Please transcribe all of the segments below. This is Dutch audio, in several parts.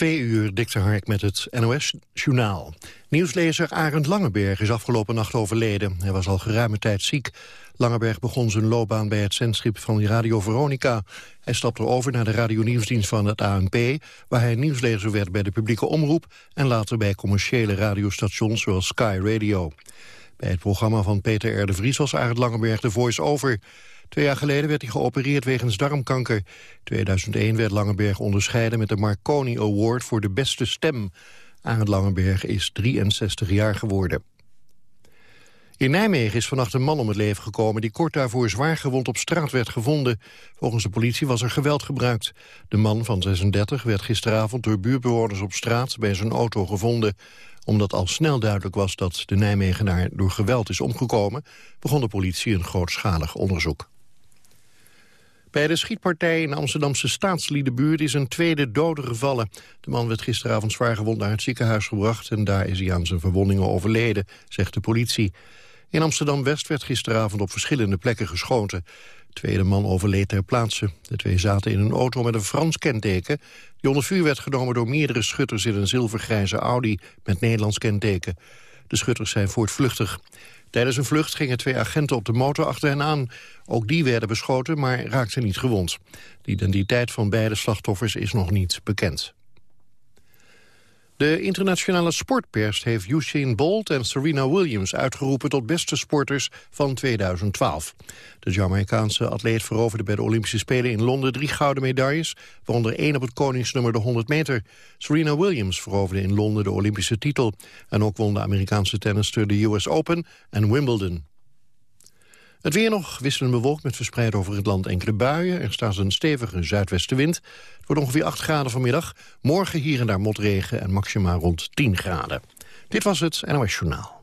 Twee uur, dikte Hark met het NOS-journaal. Nieuwslezer Arend Langeberg is afgelopen nacht overleden. Hij was al geruime tijd ziek. Langeberg begon zijn loopbaan bij het zendschip van Radio Veronica. Hij stapte over naar de radionieuwsdienst van het ANP... waar hij nieuwslezer werd bij de publieke omroep... en later bij commerciële radiostations zoals Sky Radio. Bij het programma van Peter R. de Vries was Arend Langeberg de voice-over... Twee jaar geleden werd hij geopereerd wegens darmkanker. 2001 werd Langenberg onderscheiden met de Marconi Award voor de beste stem. Arend Langenberg is 63 jaar geworden. In Nijmegen is vannacht een man om het leven gekomen... die kort daarvoor zwaar gewond op straat werd gevonden. Volgens de politie was er geweld gebruikt. De man van 36 werd gisteravond door buurtbewoners op straat... bij zijn auto gevonden. Omdat al snel duidelijk was dat de Nijmegenaar door geweld is omgekomen... begon de politie een grootschalig onderzoek. Bij de schietpartij in Amsterdamse staatsliedenbuurt is een tweede dode gevallen. De man werd gisteravond zwaar gewond naar het ziekenhuis gebracht... en daar is hij aan zijn verwondingen overleden, zegt de politie. In Amsterdam-West werd gisteravond op verschillende plekken geschoten. De tweede man overleed ter plaatse. De twee zaten in een auto met een Frans kenteken... die onder vuur werd genomen door meerdere schutters in een zilvergrijze Audi... met Nederlands kenteken. De schutters zijn voortvluchtig. Tijdens een vlucht gingen twee agenten op de motor achter hen aan. Ook die werden beschoten, maar raakten niet gewond. De identiteit van beide slachtoffers is nog niet bekend. De internationale sportpers heeft Usain Bolt en Serena Williams uitgeroepen tot beste sporters van 2012. De Jamaicaanse atleet veroverde bij de Olympische Spelen in Londen drie gouden medailles, waaronder één op het koningsnummer de 100 meter. Serena Williams veroverde in Londen de Olympische titel en ook won de Amerikaanse tennister de US Open en Wimbledon. Het weer nog wisselend bewolkt met verspreid over het land enkele buien. Er staat een stevige zuidwestenwind. Het wordt ongeveer 8 graden vanmiddag. Morgen hier en daar motregen en maximaal rond 10 graden. Dit was het NOS Journaal.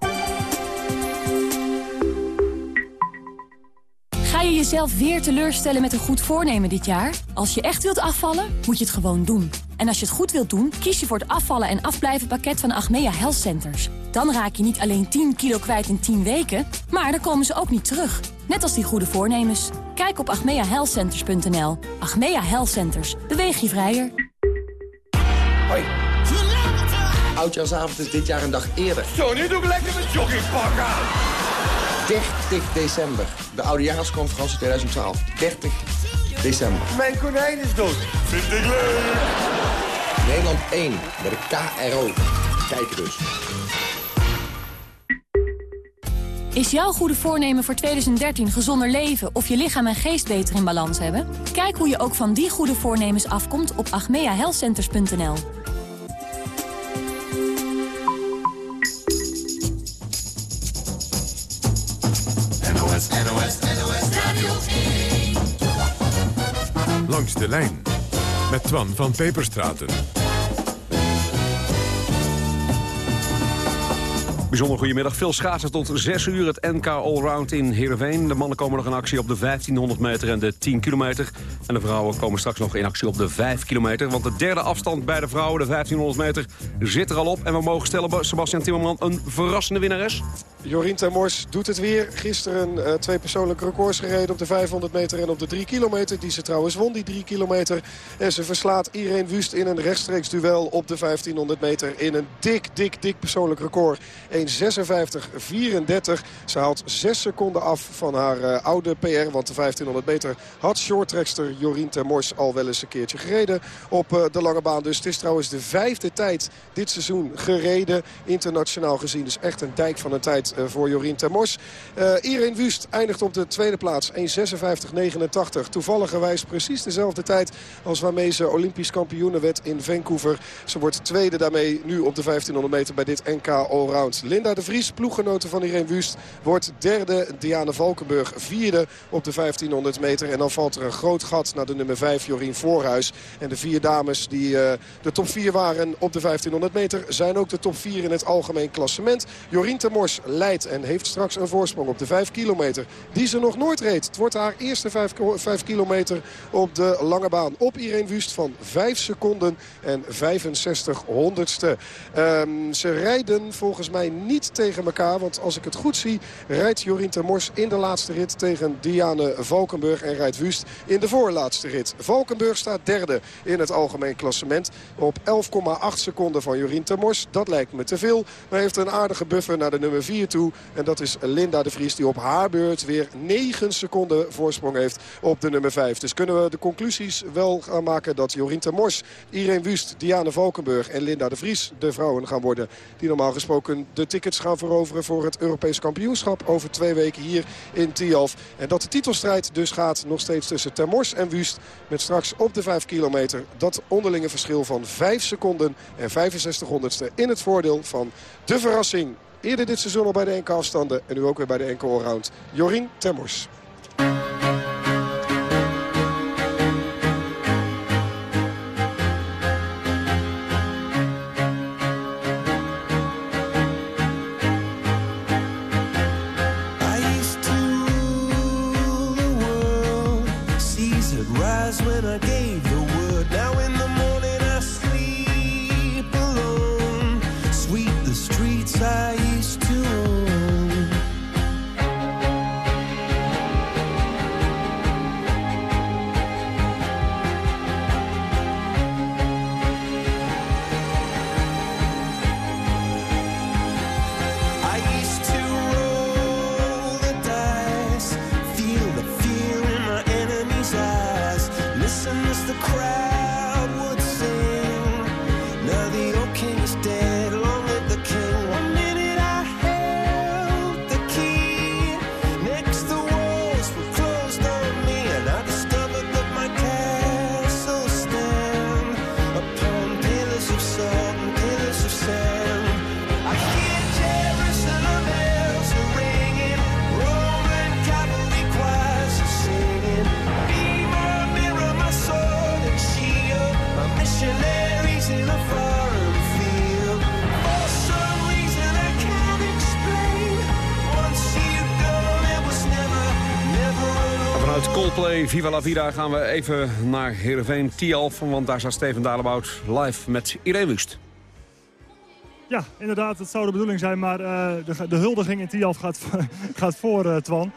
Jezelf weer teleurstellen met een goed voornemen dit jaar? Als je echt wilt afvallen, moet je het gewoon doen. En als je het goed wilt doen, kies je voor het afvallen en afblijven pakket van Achmea Health Centers. Dan raak je niet alleen 10 kilo kwijt in 10 weken, maar dan komen ze ook niet terug. Net als die goede voornemens. Kijk op agmeahealthcenters.nl. Achmea Health Centers. Beweeg je vrijer. Hoi. Oudjaarsavond is dit jaar een dag eerder. Zo, nu doe ik lekker mijn joggingpak aan. 30 december. De Oudejaarsconferentie 2012. 30 december. Mijn konijn is dood. Vind ik leuk. Nederland 1 met de KRO. Kijk dus. Is jouw goede voornemen voor 2013 gezonder leven of je lichaam en geest beter in balans hebben? Kijk hoe je ook van die goede voornemens afkomt op agmeahealthcenters.nl. Langs de lijn met Twan van Peperstraten. Bijzonder goedemiddag. Veel schaatsen tot 6 uur. Het NK Allround in Heerenveen. De mannen komen nog in actie op de 1500 meter en de 10 kilometer. En de vrouwen komen straks nog in actie op de 5 kilometer. Want de derde afstand bij de vrouwen, de 1500 meter, zit er al op. En we mogen stellen, Sebastian Timmerman, een verrassende winnares. Jorien Termors doet het weer. Gisteren uh, twee persoonlijke records gereden op de 500 meter en op de 3 kilometer. Die ze trouwens won, die 3 kilometer. En ze verslaat Irene Wust in een rechtstreeks duel op de 1500 meter. In een dik, dik, dik persoonlijk record. 1.56.34. Ze haalt 6 seconden af van haar uh, oude PR. Want de 1500 meter had shorttrekster Jorien Termors al wel eens een keertje gereden op uh, de lange baan. Dus het is trouwens de vijfde tijd dit seizoen gereden. Internationaal gezien. Dus echt een dijk van een tijd uh, voor Jorien Termors. Irene Wust eindigt op de tweede plaats. 1.56.89. Toevalligerwijs precies dezelfde tijd als waarmee ze Olympisch kampioene werd in Vancouver. Ze wordt tweede daarmee nu op de 1500 meter bij dit NK Allround. Linda de Vries, ploeggenote van Irene Wust, wordt derde. Diana Valkenburg vierde op de 1500 meter. En dan valt er een groot gat naar de nummer 5, Jorien Voorhuis. En de vier dames die uh, de top 4 waren op de 1500 meter... zijn ook de top 4 in het algemeen klassement. Jorien Termors leidt en heeft straks een voorsprong op de 5 kilometer. Die ze nog nooit reed. Het wordt haar eerste 5, 5 kilometer op de lange baan. Op Irene Wust van 5 seconden en 65 honderdste. Um, ze rijden volgens mij niet tegen elkaar. Want als ik het goed zie rijdt Jorien Termors in de laatste rit tegen Diane Valkenburg. En rijdt Wust in de voorlaatste rit. Valkenburg staat derde in het algemeen klassement. Op 11,8 seconden van Jorien Termors. Dat lijkt me te veel. Maar heeft een aardige buffer naar de nummer 4 toe. En dat is Linda de Vries die op haar beurt weer 9 seconden voorsprong heeft op de nummer 5. Dus kunnen we de conclusies wel gaan maken dat Jorien Termors, Irene Wust, Diane Valkenburg en Linda de Vries de vrouwen gaan worden. Die normaal gesproken de tickets gaan veroveren voor het Europees kampioenschap over twee weken hier in Tialf. En dat de titelstrijd dus gaat nog steeds tussen Termors en Wust. Met straks op de 5 kilometer dat onderlinge verschil van 5 seconden en 65 honderdste in het voordeel van de verrassing. Eerder dit seizoen al bij de enkele afstanden en nu ook weer bij de enkele allround. Jorien Termors. Vida gaan we even naar Heerenveen Tialf. Want daar staat Steven Dalebout live met Irene Wust. Ja, inderdaad, dat zou de bedoeling zijn. Maar uh, de, de, huldiging in Tialf gaat, gaat voor, uh, Twan.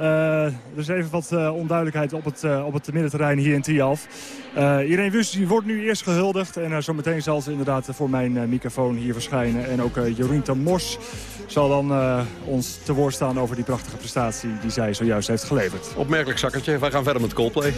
Uh, er is even wat onduidelijkheid op het, op het middenterrein hier in Tialf. Irene Wust die wordt nu eerst gehuldigd. En zo meteen zal ze inderdaad voor mijn microfoon hier verschijnen. En ook Jorien Mos zal dan uh, ons te woord staan over die prachtige prestatie die zij zojuist heeft geleverd. Opmerkelijk zakkertje. Wij gaan verder met Coldplay.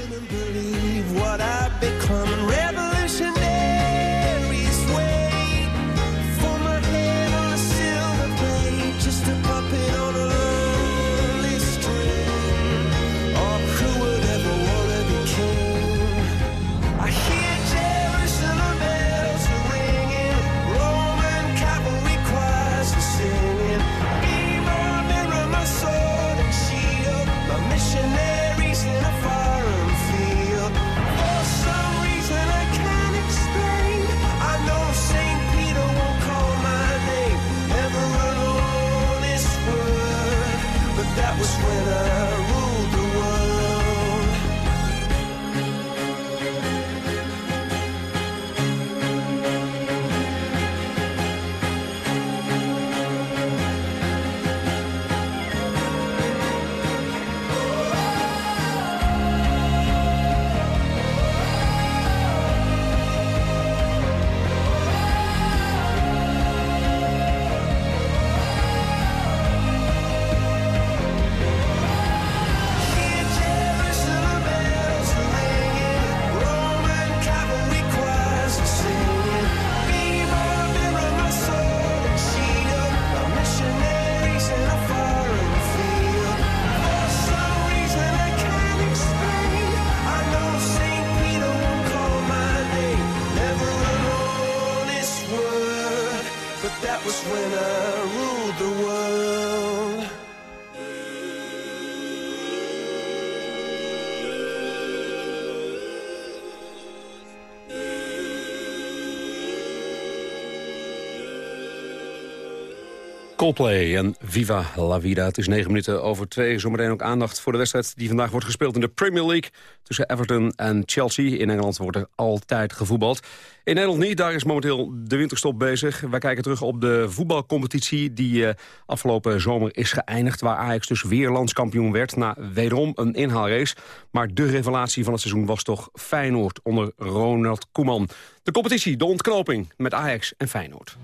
Coldplay en Viva la Vida. Het is negen minuten over twee. Zometeen ook aandacht voor de wedstrijd die vandaag wordt gespeeld in de Premier League. Tussen Everton en Chelsea. In Engeland wordt er altijd gevoetbald. In Nederland niet, daar is momenteel de winterstop bezig. Wij kijken terug op de voetbalcompetitie die uh, afgelopen zomer is geëindigd. Waar Ajax dus weer landskampioen werd na wederom een inhaalrace. Maar de revelatie van het seizoen was toch Feyenoord onder Ronald Koeman. De competitie, de ontknoping met Ajax en Feyenoord.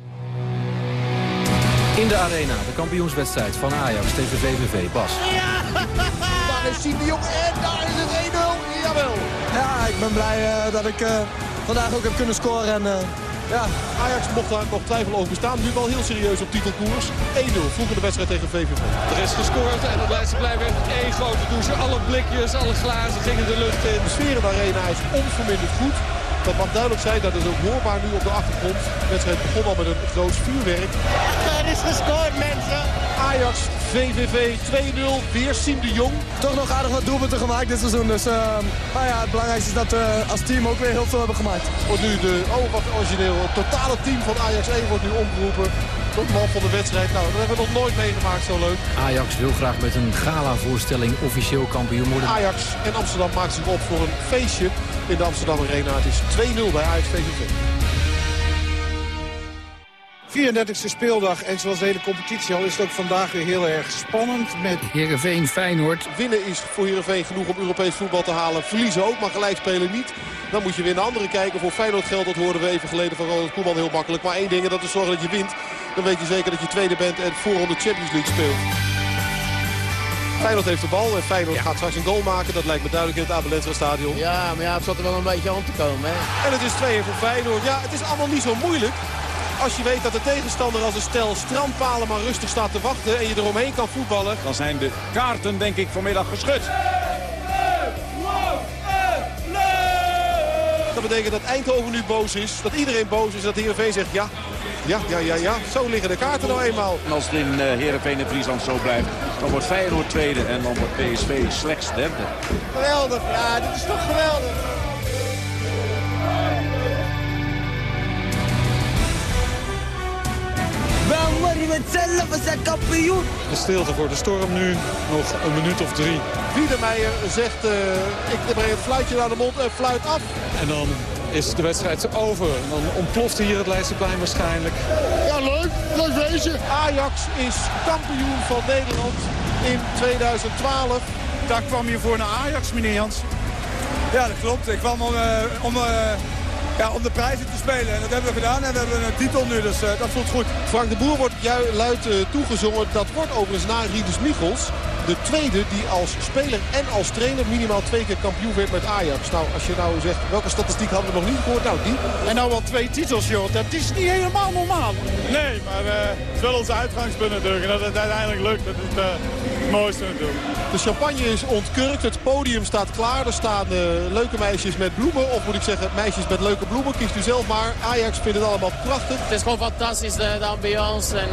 In de arena, de kampioenswedstrijd van Ajax tegen VVV. Bas. Ja! Daar is Siem de Jong en daar is het 1-0. Jawel. Ja, ik ben blij uh, dat ik uh, vandaag ook heb kunnen scoren. En, uh, ja. Ajax mocht daar nog twijfel over bestaan. Nu wel heel serieus op titelkoers. 1-0, vroeger de wedstrijd tegen VVV. Er is gescoord en dan blijft ze blijven één grote douche. Alle blikjes, alle glazen gingen de lucht in. De sfeer in de arena is onverminderd goed. Dat mag duidelijk zijn, dat is ook hoorbaar nu op de achtergrond. De wedstrijd begon al met een groot vuurwerk. Er is gescoord, mensen! Ajax, VVV 2-0, weer Siem de Jong. Toch nog aardig wat doelpunten gemaakt dit seizoen. Dus uh, nou ja, het belangrijkste is dat we als team ook weer heel veel hebben gemaakt. Wordt nu de, oh wat origineel, het totale team van Ajax 1 wordt nu omgeroepen tot man van de wedstrijd. Nou, dat hebben we nog nooit meegemaakt, zo leuk. Ajax wil graag met een gala-voorstelling officieel kampioen worden. Ajax en Amsterdam maakt zich op voor een feestje in de Amsterdam Arena. Het is 2-0 bij Ajax VVV. 34e speeldag en zoals de hele competitie al is het ook vandaag weer heel erg spannend. Met Heerenveen Feyenoord. Winnen is voor Heerenveen genoeg om Europees voetbal te halen. Verliezen ook, maar gelijk spelen niet. Dan moet je weer naar anderen kijken. Voor Feyenoord geldt, dat hoorden we even geleden van Ronald Koeman heel makkelijk. Maar één ding, en dat is zorgen dat je wint. Dan weet je zeker dat je tweede bent en voorronde Champions League speelt. Feyenoord heeft de bal en Feyenoord ja. gaat straks een goal maken. Dat lijkt me duidelijk in het Abelentra stadion. Ja, maar ja, het zat er wel een beetje aan te komen. Hè? En het is 2 voor Feyenoord. Ja, het is allemaal niet zo moeilijk. Als je weet dat de tegenstander als een stel strandpalen maar rustig staat te wachten... en je eromheen kan voetballen... Dan zijn de kaarten denk ik vanmiddag geschud. Dat betekent dat Eindhoven nu boos is. Dat iedereen boos is. Dat Heerenveen zegt ja, ja, ja, ja, ja. Zo liggen de kaarten nou eenmaal. En als het in uh, Heerenveen en Friesland zo blijft, dan wordt Feyenoord tweede en dan wordt PSV slechts derde. Geweldig, ja, dit is toch geweldig. We worden met z'n we zijn kampioen. De stilte voor de storm nu, nog een minuut of drie. Wiedemeijer zegt, uh, ik breng het fluitje naar de mond en fluit af. En dan is de wedstrijd over. En dan ontploft hier het Leidseplein waarschijnlijk. Ja, leuk. Leuk wezen. Ajax is kampioen van Nederland in 2012. Daar kwam je voor naar Ajax, meneer Jans. Ja, dat klopt. Ik kwam om, uh, om, uh, ja, om de prijzen te spelen. En dat hebben we gedaan en we hebben een titel nu, dus uh, dat voelt goed. Frank de Boer wordt luid toegezongen. Dat wordt overigens na Rieders Michels de tweede die als speler en als trainer minimaal twee keer kampioen werd met Ajax. Nou, als je nou zegt, welke statistiek hadden we nog niet gehoord? Nou, die. En nou al twee titels, joh. Dat is niet helemaal normaal. Nee, maar uh, het is wel onze uitgangspunt natuurlijk. En dat het uiteindelijk lukt, dat is uh, het mooiste natuurlijk. De champagne is ontkurkt, het podium staat klaar. Er staan uh, leuke meisjes met bloemen. Of moet ik zeggen, meisjes met leuke bloemen. Kiest u zelf maar. Ajax vindt het allemaal prachtig. Het is gewoon fantastisch, de, de ambiance. En,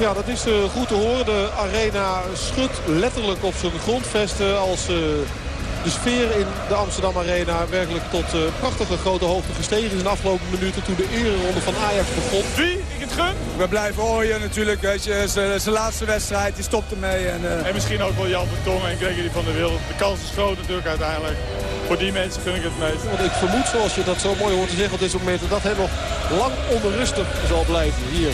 Ja, dat is goed te horen. De arena schudt letterlijk op zijn grondvesten als uh, de sfeer in de Amsterdam Arena werkelijk tot uh, prachtige grote hoogte gestegen is in de afgelopen minuten toen de ereronde van Ajax begon. Wie? Ik het gun? We blijven ooien natuurlijk, weet je, zijn laatste wedstrijd, die stopt ermee. En, uh... en misschien ook wel Jan Vertongen en Gregory van der Wild. De kans is groot natuurlijk uiteindelijk. Voor die mensen gun ik het meest. Want ik vermoed, zoals je dat zo mooi hoort te zeggen op deze moment, dat hij nog lang onrustig zal blijven hier.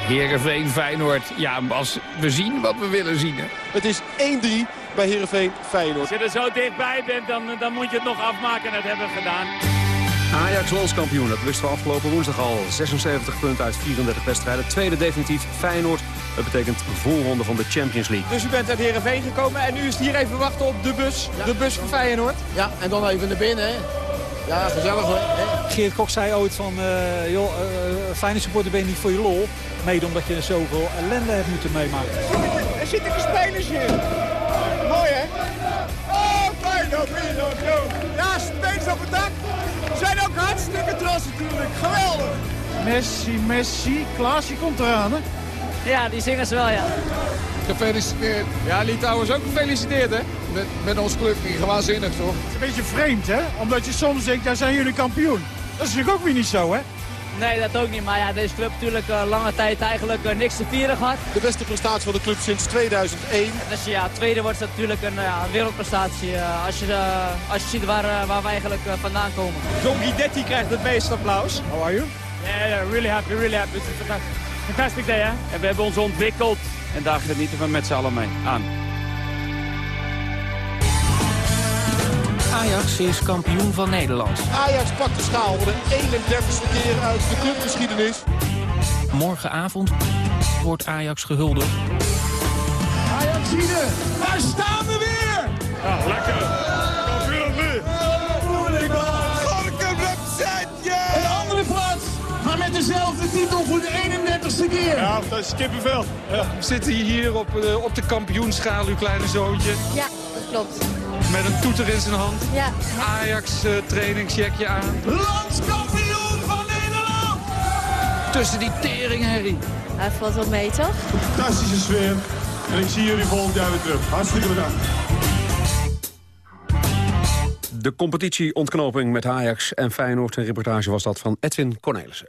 Heerenveen, Feyenoord. Ja, Bas, we zien wat we willen zien. Hè? Het is 1-3 bij Heerenveen, Feyenoord. Als je er zo dichtbij bent, dan, dan moet je het nog afmaken. En dat hebben we gedaan. Ajax landskampioen, dat wisten we afgelopen woensdag al. 76 punten uit 34 wedstrijden. Tweede definitief Feyenoord. Dat betekent voorronde van de Champions League. Dus u bent uit Heerenveen gekomen en u is hier even wachten op de bus. Ja. De bus van Feyenoord. Ja, en dan even naar binnen. Hè. Ja, gezellig hoor. Geert Kok zei ooit van, uh, joh, uh, fijne supporter ben je niet voor je lol. Mede omdat je zoveel ellende hebt moeten meemaken. Er zitten de spelers hier. Mooi hè? Oh, Feyenoord, Feyenoord, Ja, spelers op het dak. Zijn ook hartstikke trots natuurlijk. Geweldig. Messi, Messi. Klaasje komt eraan hè? Ja, die zingen ze wel ja. Gefeliciteerd. Ja, Litouwers ook gefeliciteerd, hè? Met, met ons clubje. Gewaanzinnig, toch? Het is een beetje vreemd, hè? Omdat je soms denkt, daar zijn jullie kampioen. Dat is natuurlijk ook weer niet zo, hè? Nee, dat ook niet. Maar ja, deze club natuurlijk uh, lange tijd eigenlijk uh, niks te vieren gehad. De beste prestatie van de club sinds 2001. Dus ja, tweede wordt natuurlijk een ja, wereldprestatie. als, je, als je ziet waar, waar we eigenlijk vandaan komen. John Guidetti krijgt het meeste applaus. How are you? Yeah, yeah, really happy, really happy. It's a fantastic day, hè? En we hebben ons ontwikkeld. En daar genieten we met z'n allen mee aan. Ajax is kampioen van Nederland. Ajax pakt de schaal voor de 31ste keer uit de clubgeschiedenis. Morgenavond wordt Ajax gehuldigd. Ajaxide, daar staan we weer! Ja, lekker. Kampioen nu. Een andere plaats, maar met dezelfde titel voor de 31ste keer. Ja, dat is kippenvel. Ja, we zitten hier op, uh, op de kampioenschaal, uw kleine zoontje. Ja, dat klopt. Met een toeter in zijn hand. Ja. Ajax uh, trainingscheckje aan. Landskampioen van Nederland! Tussen die tering, Harry. Hij valt wel mee, toch? Fantastische sfeer. En ik zie jullie volgend jaar weer terug. Hartstikke bedankt. De competitie-ontknoping met Ajax en Feyenoord. Een reportage was dat van Edwin Cornelissen.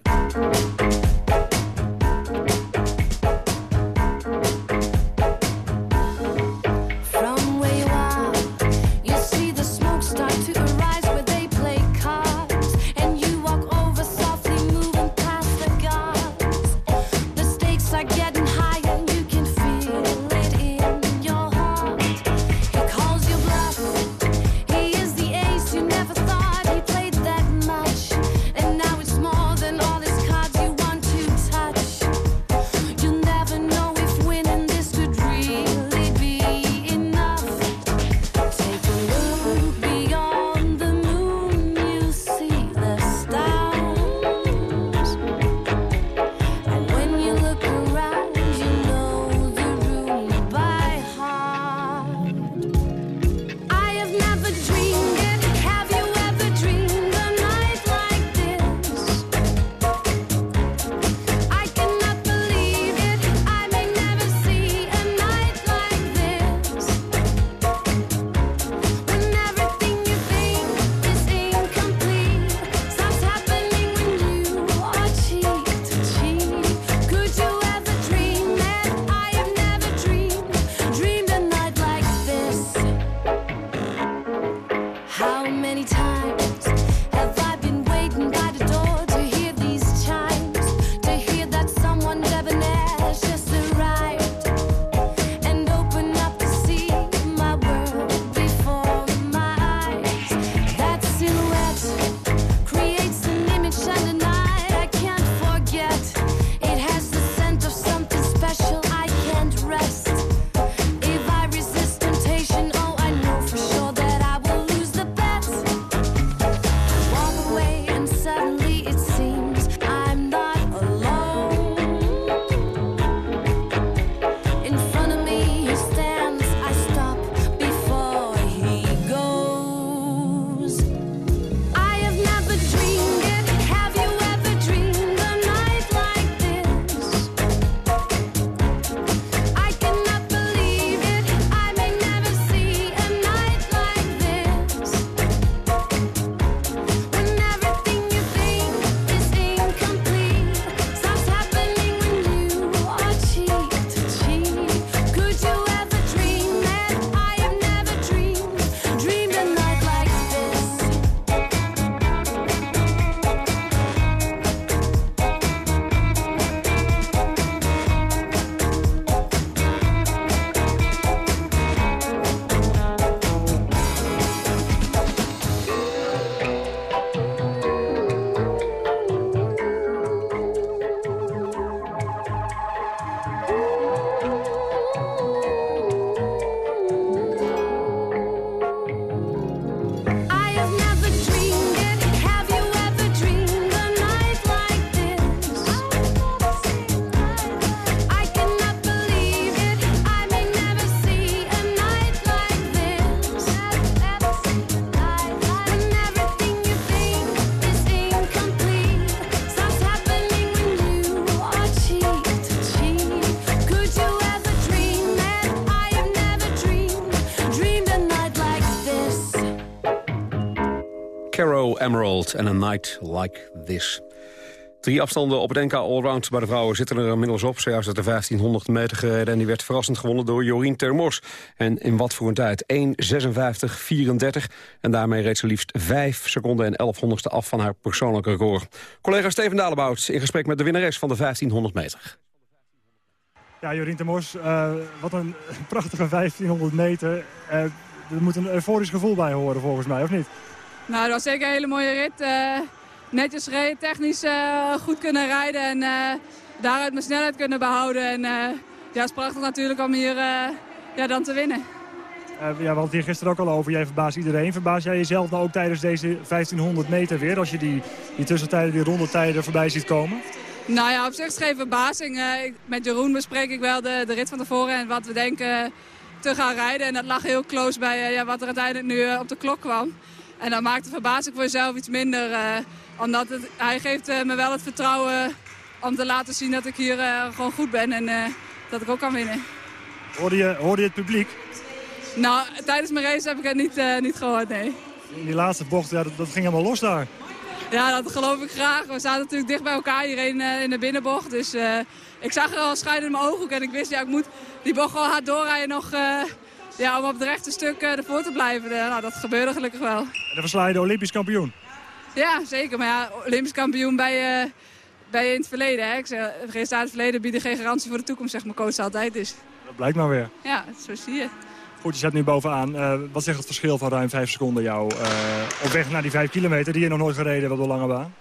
Emerald and A Night Like This. Drie afstanden op het NK Allround bij de vrouwen zitten er inmiddels op. Zojuist uit de 1500 meter gereden en die werd verrassend gewonnen door Jorien Termors. En in wat voor een tijd? 1.56.34 en daarmee reed ze liefst 5 seconden en 11 honderdste af van haar persoonlijke record. Collega Steven Dalebout in gesprek met de winnares van de 1500 meter. Ja, Jorien Termors, uh, wat een prachtige 1500 meter. Uh, er moet een euforisch gevoel bij horen volgens mij, of niet? Nou, dat was zeker een hele mooie rit. Uh, netjes gereden, technisch uh, goed kunnen rijden en uh, daaruit mijn snelheid kunnen behouden. En ja, het is prachtig natuurlijk om hier ja, dan te winnen. ja, we hadden het hier gisteren ook al over. Jij verbaast iedereen. Verbaas jij jezelf nou ook tijdens deze 1500 meter weer? Als je die, die tussentijden, die rondetijden voorbij ziet komen? Nou ja, op zich is geen verbazing. met Jeroen bespreek ik wel de, de rit van tevoren en wat we denken te gaan rijden. En dat lag heel close bij ja, wat er uiteindelijk nu op de klok kwam. En dan maakt de verbazing voor jezelf iets minder. Uh, omdat het, hij geeft uh, me wel het vertrouwen om te laten zien dat ik hier uh, gewoon goed ben. En dat ik ook kan winnen. Hoorde je, hoorde je het publiek? Nou, tijdens mijn race heb ik het niet, niet gehoord, nee. In die laatste bocht, ja, dat, dat, ging helemaal los daar. Ja, dat geloof ik graag. We zaten natuurlijk dicht bij elkaar hierheen in de binnenbocht. Dus ik zag er al schijnen in mijn ooghoek. En ik wist, ja, ik moet die bocht gewoon hard doorrijden nog ja, om op het rechte stuk uh, ervoor te blijven. nou, dat gebeurde gelukkig wel. En dan versla je de Olympisch kampioen? Ja, zeker. Maar ja, Olympisch kampioen bij, uh, bij in het verleden. Hè. Ik zeg, resultaten in het verleden bieden geen garantie voor de toekomst, zegt mijn coach altijd. Dus. Dat blijkt maar weer. Ja, zo zie je. Goed, je zet nu bovenaan. Uh, wat zegt het verschil van ruim 5 seconden jou op weg naar die 5 kilometer die je nog nooit gereden hebt op de lange baan?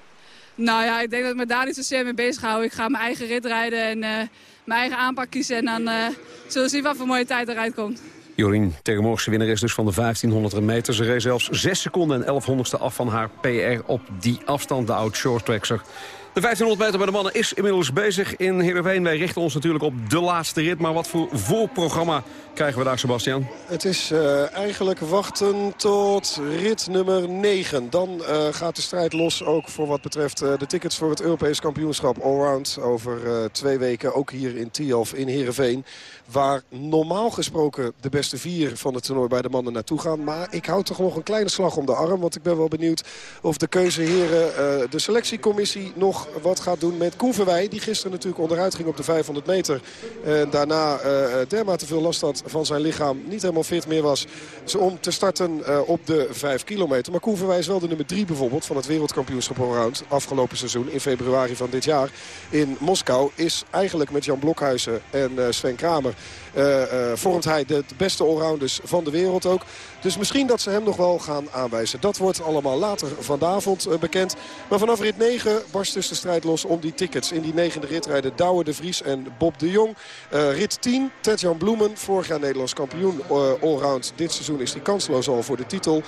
Nou ja, ik denk dat ik me daar niet zozeer mee bezig hou. Ik ga mijn eigen rit rijden en mijn eigen aanpak kiezen. En dan zullen we zien wat voor mooie tijd eruit komt. Jorien Tegenmorgse winnaar is dus van de 1500 meter. Ze reed zelfs 6 seconden en 11 honderdste af van haar PR op die afstand, de oud-shorttrackster. De 1500 meter bij de mannen is inmiddels bezig in Heerenveen. Wij richten ons natuurlijk op de laatste rit. Maar wat voor voorprogramma krijgen we daar, Sebastian? Het is uh, eigenlijk wachten tot rit nummer 9. Dan uh, gaat de strijd los ook voor wat betreft uh, de tickets voor het Europees kampioenschap Allround. Over twee weken ook hier in Tialf in Heerenveen. Waar normaal gesproken de beste vier van het toernooi bij de mannen naartoe gaan. Maar ik hou toch nog een kleine slag om de arm. Want ik ben wel benieuwd of de keuzeheren, de selectiecommissie nog wat gaat doen met Koen Verwij. Die gisteren natuurlijk onderuit ging op de 500 meter. En daarna uh, dermate veel last had van zijn lichaam. Niet helemaal fit meer was om te starten op de 5 kilometer. Maar Koen Verwij is wel de nummer 3 bijvoorbeeld van het wereldkampioenschap allround. Afgelopen seizoen in februari van dit jaar in Moskou. Is eigenlijk met Jan Blokhuizen en Sven Kramer vormt hij de, de beste allrounders van de wereld ook. Dus misschien dat ze hem nog wel gaan aanwijzen. Dat wordt allemaal later vanavond uh, bekend. Maar vanaf rit 9 barst dus de strijd los om die tickets. In die negende rit rijden Douwe de Vries en Bob de Jong. rit 10, Ted-Jan Bloemen, vorig jaar Nederlands kampioen allround. Dit seizoen is hij kansloos al voor de titel.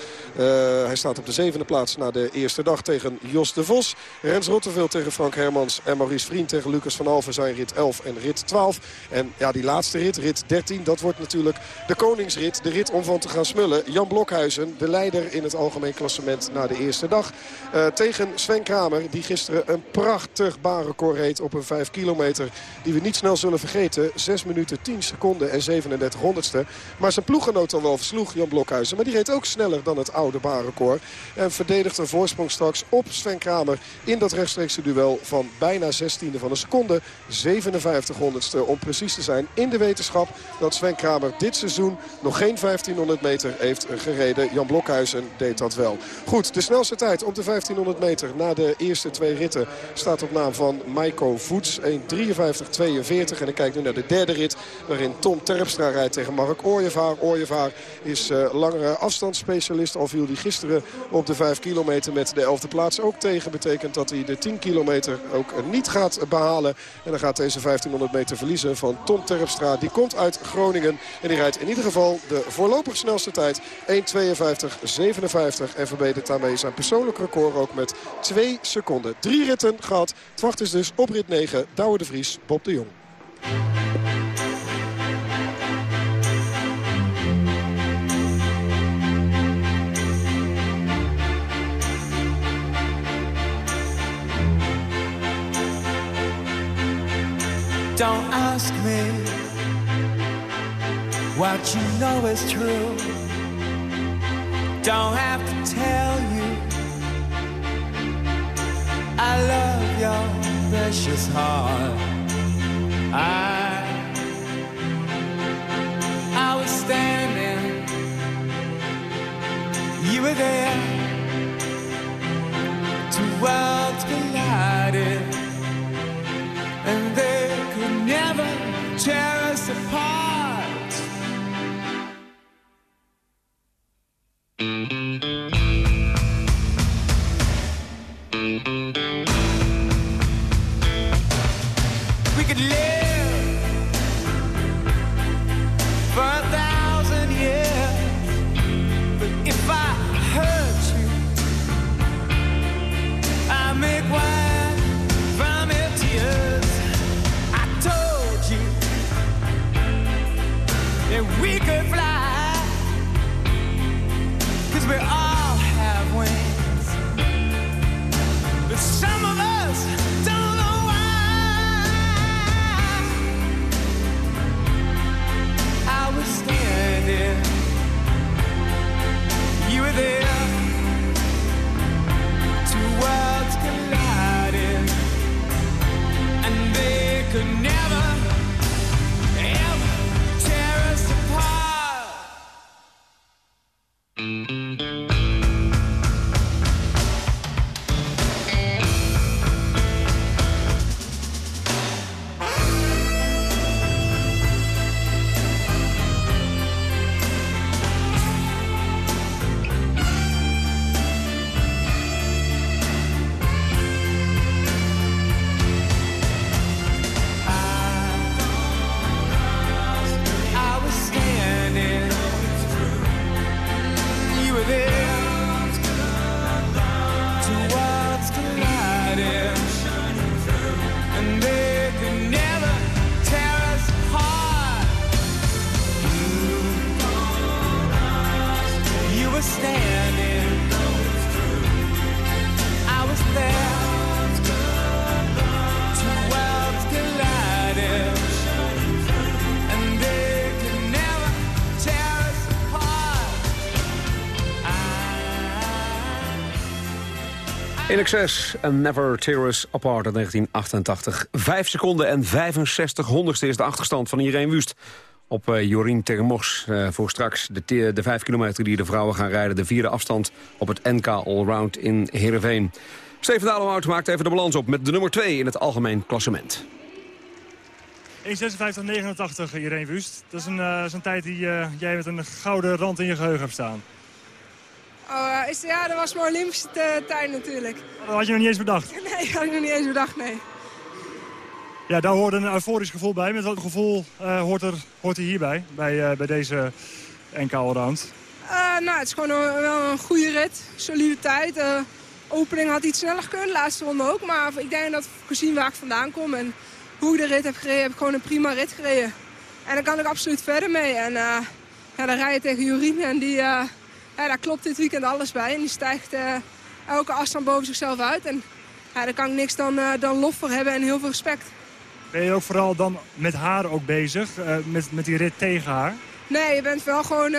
hij staat op de zevende plaats na de eerste dag tegen Jos de Vos. Rens Rotteveel tegen Frank Hermans en Maurice Vriend tegen Lucas van Alven zijn rit 11 en rit 12. En ja, die laatste rit, rit 13. Dat wordt natuurlijk de koningsrit. De rit om van te gaan smullen. Jan Blokhuizen, de leider in het algemeen klassement na de eerste dag. Uh, tegen Sven Kramer, die gisteren een prachtig baanrecord reed op een 5 kilometer. Die we niet snel zullen vergeten. 6 minuten 10 seconden en 37 honderdste. Maar zijn ploeggenoot dan wel versloeg, Jan Blokhuizen. Maar die reed ook sneller dan het oude baanrecord. En verdedigt een voorsprong straks op Sven Kramer in dat rechtstreekse duel van bijna 16e van een seconde. 57 honderdste om precies te zijn in de wetenschap dat Sven Kramer dit seizoen nog geen 1500 meter heeft gereden. Jan Blokhuizen deed dat wel. Goed, de snelste tijd op de 1500 meter na de eerste twee ritten staat op naam van Maiko Voets. 1.53.42 en ik kijk nu naar de derde rit waarin Tom Terpstra rijdt tegen Mark Ooyevaar. Ooyevaar is uh, langere afstandsspecialist. Al viel hij gisteren op de 5 kilometer met de 11e plaats ook tegen. Betekent dat hij de 10 kilometer ook niet gaat behalen. En dan gaat deze 1500 meter verliezen van Tom Terpstra. Die komt uit Groningen. En die rijdt in ieder geval de voorlopig snelste tijd. 1.52.57 en verbetert daarmee zijn persoonlijk record ook met 2 seconden. Drie ritten gehad. Het wacht is dus op rit 9. Douwe de Vries, Bob de Jong. Don't ask me what you know is true. Don't have to tell you I love your precious heart. I, I was standing, you were there. Two worlds collided, and they could never tear us apart. In excess and Never Tear Us Apart uit 1988. 5 seconden en 65 honderdste is de achterstand van Irene Wust op uh, Jorien Termos. Uh, voor straks de, de 5 kilometer die de vrouwen gaan rijden. De vierde afstand op het NK Allround in Heerenveen. Steven Dalebout maakt even de balans op met de nummer 2 in het algemeen klassement. 1.56.89 Irene Wust. Dat is een, eh, is een tijd die eh, jij met een gouden rand in je geheugen hebt staan. Oh, eh, is, ja, dat was mijn Olympische tijd natuurlijk. Dat had je nog niet eens bedacht. Nee, dat had ik nog niet eens bedacht, nee. Ja, daar hoort een euforisch gevoel bij. Met wat gevoel eh, hoort, er, hoort er hierbij, bij, eh, bij deze NK Allround? Nou, het is gewoon een- wel een goede rit. Solide tijd. De opening had iets sneller kunnen, de laatste ronde ook. Maar ik denk dat gezien waar ik vandaan kom en hoe ik de rit heb gereden, heb ik gewoon een prima rit gereden. En daar kan ik absoluut verder mee. En ja, dan rij je tegen Jorien en die, ja, daar klopt dit weekend alles bij. En die stijgt eh, elke afstand boven zichzelf uit. En ja, daar kan ik niks dan, eh, dan lof voor hebben en heel veel respect. Ben je ook vooral dan met haar ook bezig, eh, met, met die rit tegen haar? Nee, je bent wel gewoon...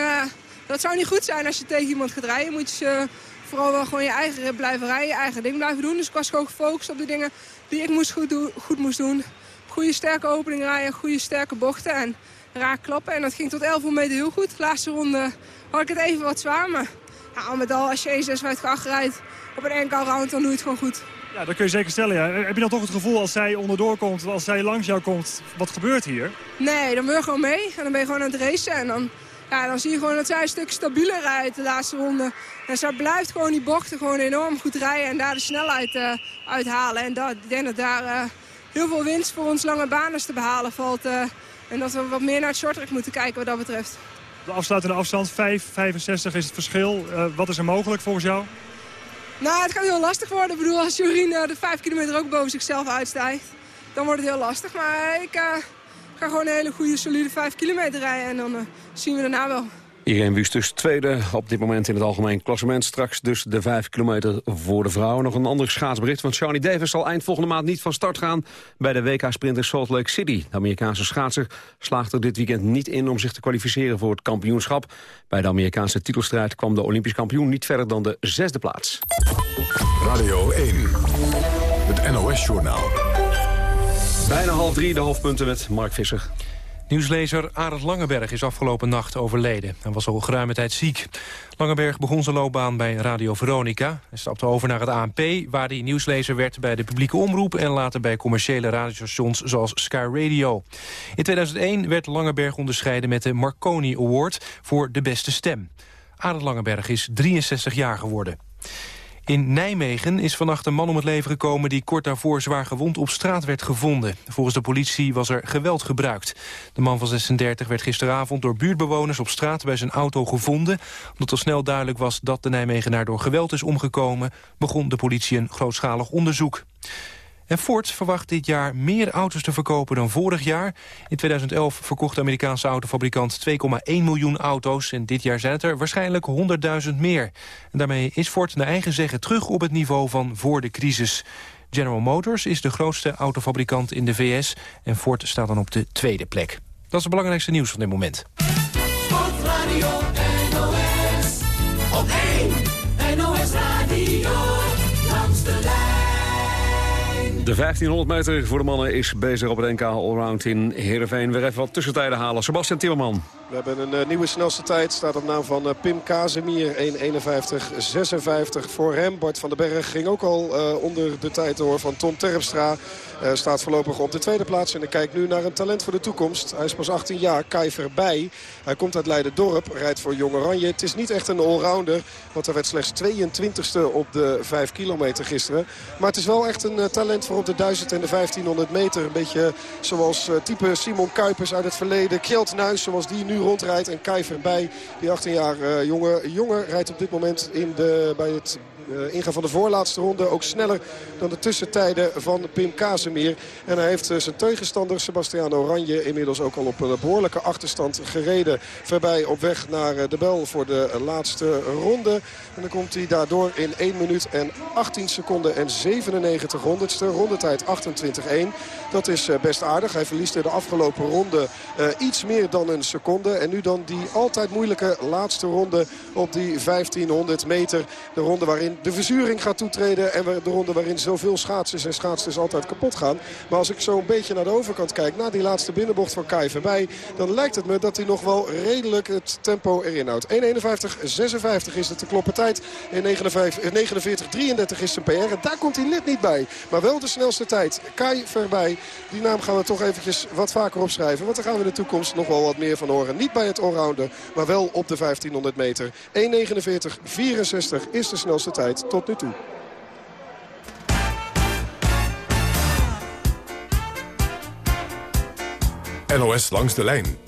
dat zou niet goed zijn als je tegen iemand gaat rijden. Moet je vooral wel gewoon je eigen rit blijven rijden, je eigen ding blijven doen. Dus ik was gewoon gefocust op de dingen die ik moest goed, doen, goed moest doen. Goede sterke opening rijden, goede sterke bochten en raak klappen. En dat ging tot 1100 meter heel goed. De laatste ronde had ik het even wat zwaar, maar ja, al met al als je 1.56 rijdt op een NK round, dan doe je het gewoon goed. Ja, dat kun je zeker stellen. Ja. Heb je dan toch het gevoel als zij onderdoor komt, als zij langs jou komt, wat gebeurt hier? Nee, dan ben je gewoon mee. En dan ben je gewoon aan het racen. En dan, ja, dan zie je gewoon dat zij een stuk stabieler rijdt de laatste ronde. En zij blijft gewoon die bochten gewoon enorm goed rijden. En daar de snelheid eh, uithalen. En dat, ik denk dat daar eh, heel veel winst voor ons lange baners te behalen valt. eh. En dat we wat meer naar het shorttrack moeten kijken wat dat betreft. De afsluitende afstand, 5,65 is het verschil. Eh, wat is er mogelijk volgens jou? Nou, het gaat heel lastig worden. Ik bedoel, als Jorien eh, de 5 kilometer ook boven zichzelf uitstijgt, dan wordt het heel lastig. Maar ik eh, ga gewoon een hele goede, solide 5 kilometer rijden en dan zien we daarna wel. Irene dus tweede op dit moment in het algemeen klassement. Straks dus de 5 kilometer voor de vrouwen. Nog een ander schaatsbericht, want Shawnee Davis zal eind volgende maand niet van start gaan bij de WK-sprint in Salt Lake City. De Amerikaanse schaatser slaagt er dit weekend niet in om zich te kwalificeren voor het kampioenschap. Bij de Amerikaanse titelstrijd kwam de Olympisch kampioen niet verder dan de zesde plaats. Radio 1, het NOS-journaal. Bijna half drie, de hoofdpunten met Mark Visser. Nieuwslezer Arend Langeberg is afgelopen nacht overleden. Hij was al geruime tijd ziek. Langeberg begon zijn loopbaan bij Radio Veronica. Hij stapte over naar het ANP, waar hij nieuwslezer werd bij de publieke omroep... en later bij commerciële radiostations zoals Sky Radio. In 2001 werd Langeberg onderscheiden met de Marconi Award voor de beste stem. Arend Langeberg is 63 jaar geworden. In Nijmegen is vannacht een man om het leven gekomen... die kort daarvoor zwaar gewond op straat werd gevonden. Volgens de politie was er geweld gebruikt. De man van 36 werd gisteravond door buurtbewoners op straat... bij zijn auto gevonden. Omdat al snel duidelijk was dat de Nijmegenaar door geweld is omgekomen... begon de politie een grootschalig onderzoek. En Ford verwacht dit jaar meer auto's te verkopen dan vorig jaar. In 2011 verkocht de Amerikaanse autofabrikant 2,1 miljoen auto's... en dit jaar zijn het er waarschijnlijk 100.000 meer. En daarmee is Ford naar eigen zeggen terug op het niveau van voor de crisis. General Motors is de grootste autofabrikant in de VS... en Ford staat dan op de tweede plek. Dat is het belangrijkste nieuws van dit moment. Sportradio NOS. Op 1 De 1500 meter voor de mannen is bezig op het NK Allround in Heerenveen. Weer even wat tussentijden halen. Sebastian Timmerman. We hebben een eh, nieuwe snelste tijd. Staat op naam van eh, Pim Kazemier. 1.51.56 voor hem. Bart van den Berg ging ook al eh, onder de tijd door van Tom Terpstra. Eh, staat voorlopig op de tweede plaats. En ik kijk nu naar een talent voor de toekomst. Hij is pas 18 jaar, Kai Verbij. Hij komt uit Leiden-Dorp, rijdt voor Jong Oranje. Het is niet echt een allrounder, want hij werd slechts 22e op de 5 kilometer gisteren. Maar het is wel echt een eh, talent voor op de 1000 en de 1500 meter. Een beetje zoals eh, type Simon Kuipers uit het verleden. Kjeld Nuis, zoals die nu rondrijdt. En Kai Verbij, die 18 jaar jonge, jongen, rijdt op dit moment in de, bij het uh, ingaan van de voorlaatste ronde ook sneller dan de tussentijden van Pim Kazemier. En hij heeft uh, zijn tegenstander Sebastiano Oranje inmiddels ook al op een behoorlijke achterstand gereden. Voorbij op weg naar uh, de bel voor de laatste ronde. En dan komt hij daardoor in 1 minuut en 18 seconden en 97 honderdste. Rondetijd 28-1. Dat is best aardig. Hij verliest in de afgelopen ronde iets meer dan een seconde. En nu dan die altijd moeilijke laatste ronde op die 1500 meter. De ronde waarin de verzuring gaat toetreden. En de ronde waarin zoveel schaatsers en schaatsers altijd kapot gaan. Maar als ik zo een beetje naar de overkant kijk, na die laatste binnenbocht van Kai voorbij... dan lijkt het me dat hij nog wel redelijk het tempo erin houdt. 1.51.56 is het de kloppen tijd. 49.33 is zijn PR. En daar komt hij net niet bij. Maar wel de snelste tijd. Kai voorbij. Die naam gaan we toch eventjes wat vaker opschrijven. Want daar gaan we in de toekomst nog wel wat meer van horen. Niet bij het allrounder, maar wel op de 1500 meter. 1.49.64 is de snelste tijd tot nu toe. NOS langs de lijn.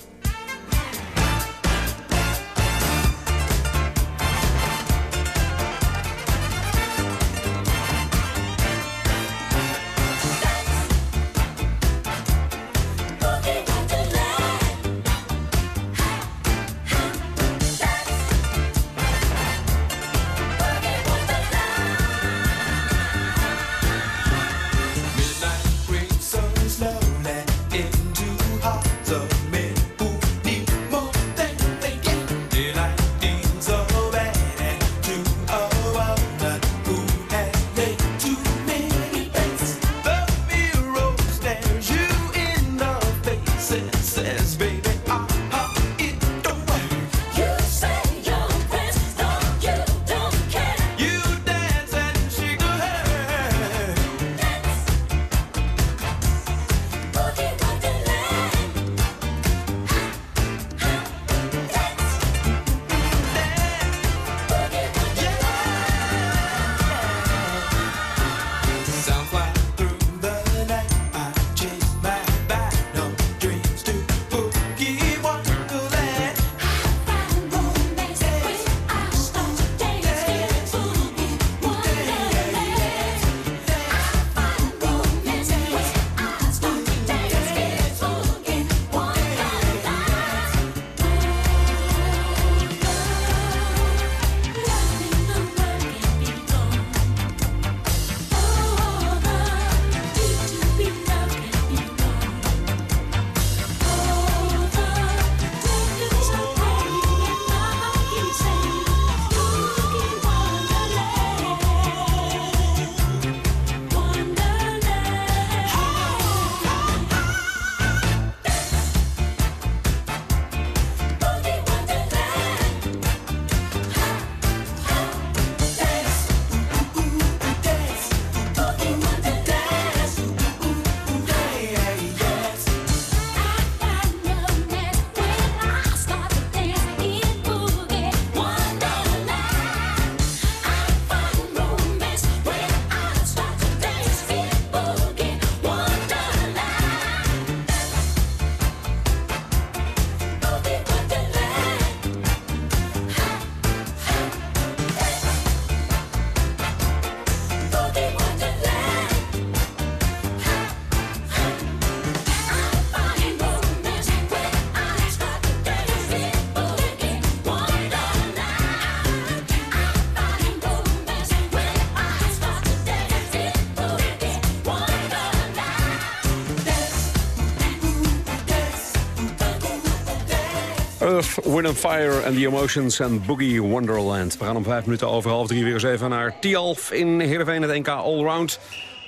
Earth, Wind and Fire and the Emotions and Boogie Wonderland. We gaan om vijf minuten over half drie weer eens even naar Tialf in Heerenveen, het NK Allround.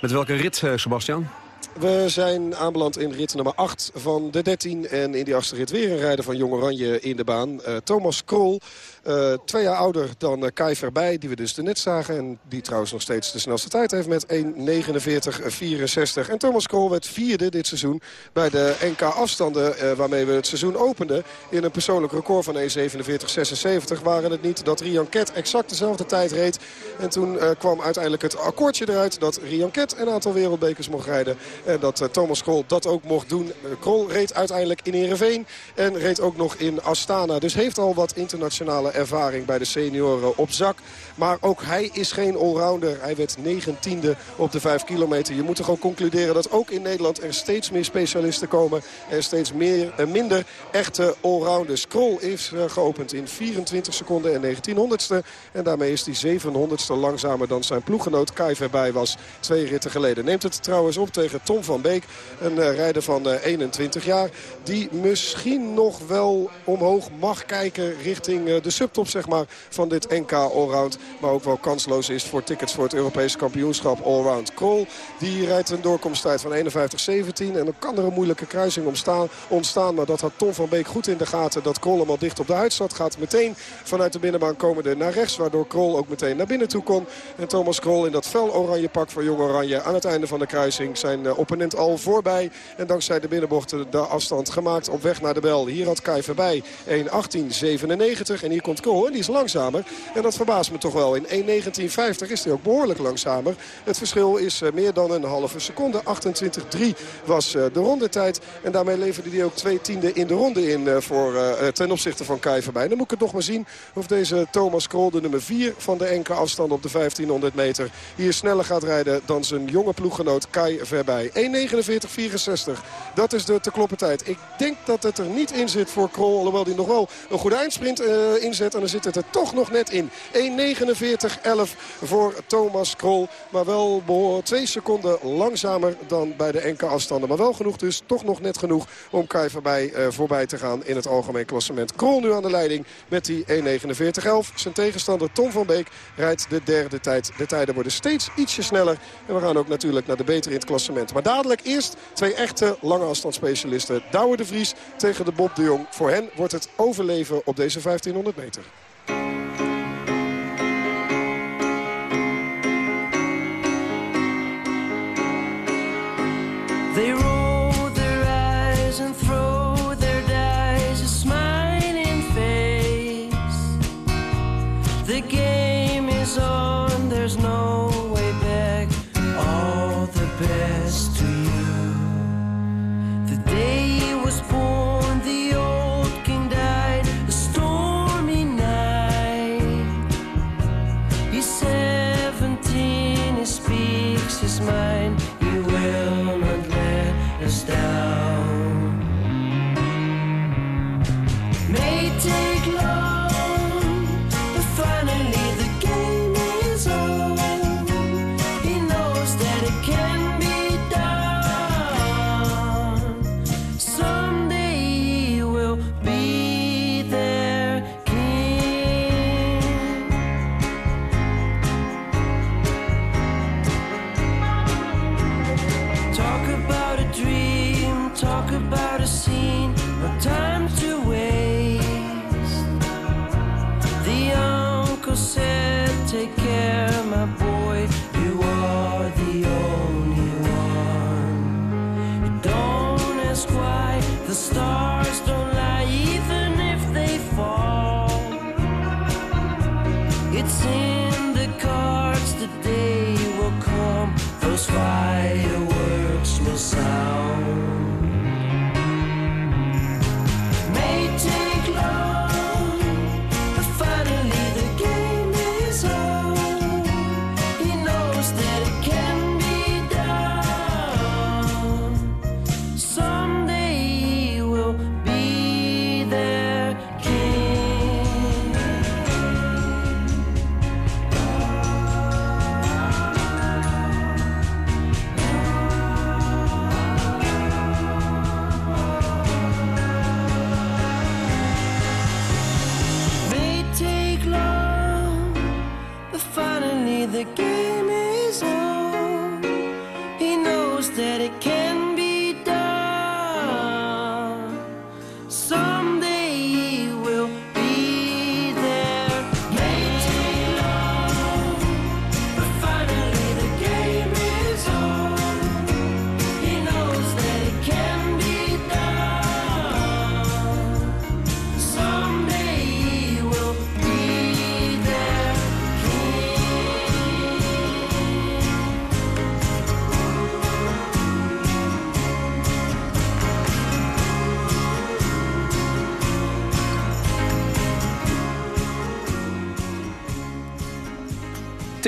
Met welke rit, eh, Sebastian? We zijn aanbeland in rit nummer 8 van de 13. En in die achtste rit weer een rijder van Jong Oranje in de baan. Uh, Thomas Krol, uh, twee jaar ouder dan uh, Kai Verbij, die we dus net zagen. En die trouwens nog steeds de snelste tijd heeft met 1.49.64. En Thomas Krol werd vierde dit seizoen bij de NK afstanden waarmee we het seizoen openden. In een persoonlijk record van 1.47.76 waren het niet dat Rian Ket exact dezelfde tijd reed. En toen kwam uiteindelijk het akkoordje eruit dat Rian Ket een aantal wereldbekers mocht rijden. En dat Thomas Krol dat ook mocht doen. Krol reed uiteindelijk in Ereveen en reed ook nog in Astana. Dus heeft al wat internationale ervaring bij de senioren op zak. Maar ook hij is geen allrounder. Hij werd negentiende op de 5 kilometer. Je moet toch ook concluderen dat ook in Nederland er steeds meer specialisten komen. En steeds meer, uh, minder echte allrounders. Krol is geopend in 24 seconden en 1900ste. En daarmee is hij 700ste langzamer dan zijn ploeggenoot Kai Verbij was twee ritten geleden. Neemt het trouwens op tegen Tom van Beek. Een uh, rijder van uh, 21 jaar. Die misschien nog wel omhoog mag kijken richting de subtop zeg maar, van dit NK Allround. Maar ook wel kansloos is voor tickets voor het Europese kampioenschap Allround. Krol die rijdt een doorkomsttijd van 51-17. En dan kan er een moeilijke kruising ontstaan. Maar dat had Tom van Beek goed in de gaten. Dat Krol hem al dicht op de uitstad gaat. Meteen vanuit de binnenbaan komende naar rechts. Waardoor Krol ook meteen naar binnen toe kon. En Thomas Krol in dat fel oranje pak voor Jong Oranje. Aan het einde van de kruising zijn uh, opponent al voorbij. En dankzij de binnenbochten de afstand gemaakt op weg naar de bel. Hier had Kai voorbij 1.18.97. En hier Krol en die is langzamer. En dat verbaast me toch wel. In 1.19.50 is hij ook behoorlijk langzamer. Het verschil is uh, meer dan een halve seconde. 28.3 was uh, de rondetijd. En daarmee leverde hij ook twee tiende in de ronde in uh, voor, ten opzichte van Kai voorbij. Dan moet ik het nog maar zien of deze Thomas Krol, de nummer 4 van de enkele afstand op de 1500 meter, hier sneller gaat rijden dan zijn jonge ploeggenoot Kai Verbij. 1.49.64. Dat is de te kloppen tijd. Ik denk dat het er niet in zit voor Krol. Alhoewel hij nog wel een goede eindsprint uh, En dan zit het er toch nog net in. 1.49.11 voor Thomas Krol. Maar wel twee seconden langzamer dan bij de enkele afstanden. Maar wel genoeg dus. Toch nog net genoeg om Kai voorbij, uh, voorbij te gaan in het algemeen klassement. Krol nu aan de leiding met die 1.49.11. Zijn tegenstander Tom van Beek rijdt de derde tijd. De tijden worden steeds ietsje sneller. En we gaan ook natuurlijk naar de beter in het klassement. Maar dadelijk eerst twee echte lange afstandsspecialisten. Douwe de Vries tegen de Bob de Jong. Voor hen wordt het overleven op deze 1500 They roll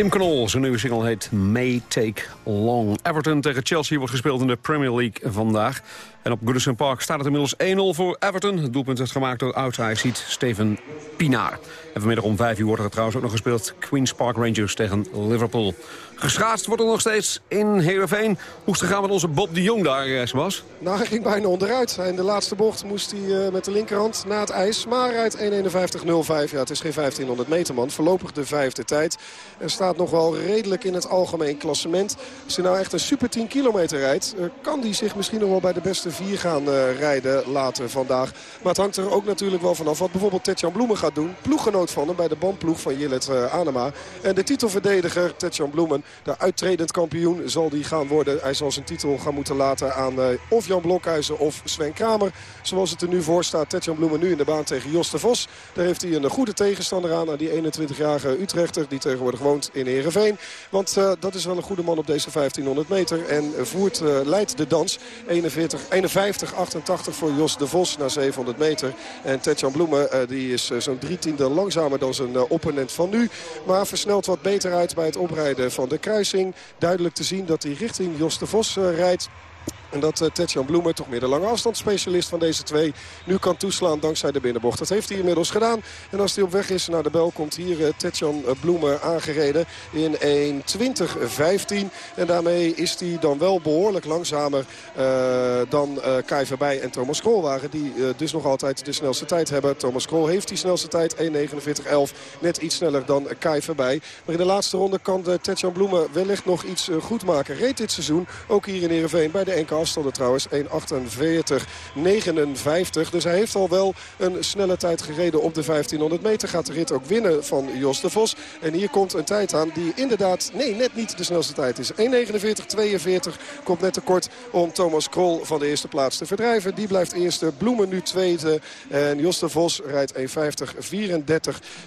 Tim Knol, zijn nieuwe single heet May Take Long. Everton tegen Chelsea wordt gespeeld in de Premier League vandaag. En op Goodison Park staat het inmiddels 1-0 voor Everton. Het doelpunt is gemaakt door outside Steven Pinaar. En vanmiddag om 5 uur wordt er trouwens ook nog gespeeld... Queen's Park Rangers tegen Liverpool. Geschaatst wordt er nog steeds in Heerenveen. Hoe is gegaan met onze Bob de Jong daar, eh, Sebas? Nou, hij ging bijna onderuit. In de laatste bocht moest hij eh, met de linkerhand na het ijs. Maar uit 1.51.05. Ja, het is geen 1500 meter man. Voorlopig de vijfde tijd. En staat nog wel redelijk in het algemeen klassement. Als hij nou echt een super 10 kilometer rijdt... eh, kan hij zich misschien nog wel bij de beste gaan eh, rijden later vandaag. Maar het hangt er ook natuurlijk wel vanaf wat bijvoorbeeld Tetjan Bloemen gaat doen. Ploeggenoot van hem bij de bandploeg van Jillet uh, Anema. En de titelverdediger Tetjan Bloemen, de uittredend kampioen, zal die gaan worden. Hij zal zijn titel gaan moeten laten aan uh, of Jan Blokhuizen of Sven Kramer. Zoals het er nu voor staat, Tetjan Bloemen nu in de baan tegen Jos de Vos. Daar heeft hij een goede tegenstander aan, aan die 21-jarige Utrechter die tegenwoordig woont in Heerenveen. Want dat is wel een goede man op deze 1500 meter. En voert, leidt de dans 41, 51, 88 voor Jos de Vos na 700 meter. En Tetjan Bloemen uh, die is zo'n drie tiende langzamer dan zijn opponent van nu. Maar versnelt wat beter uit bij het oprijden van de kruising. Duidelijk te zien dat hij richting Jos de Vos rijdt. En dat uh, Tetjan Bloemen, toch meer de lange afstandsspecialist van deze twee... nu kan toeslaan dankzij de binnenbocht. Dat heeft hij inmiddels gedaan. En als hij op weg is naar de bel, komt hier uh, Tetjan Bloemen aangereden in 1.20.15. En daarmee is hij dan wel behoorlijk langzamer dan Kai Verbij en Thomas Krol waren. Die dus nog altijd de snelste tijd hebben. Thomas Krol heeft die snelste tijd, 1.49.11. Net iets sneller dan Kai Verbij. Maar in de laatste ronde kan Tetjan Bloemen wellicht nog iets goed maken. Reed dit seizoen, ook hier in Ereveen bij de NK afstanden trouwens. 1.48.59. Dus hij heeft al wel een snelle tijd gereden op de 1500 meter. Gaat de rit ook winnen van Jos de Vos. En hier komt een tijd aan die inderdaad, nee, net niet de snelste tijd is. 1.49.42 komt net tekort om Thomas Krol van de eerste plaats te verdrijven. Die blijft eerste. Bloemen nu tweede. En Jos de Vos rijdt 1.50.34.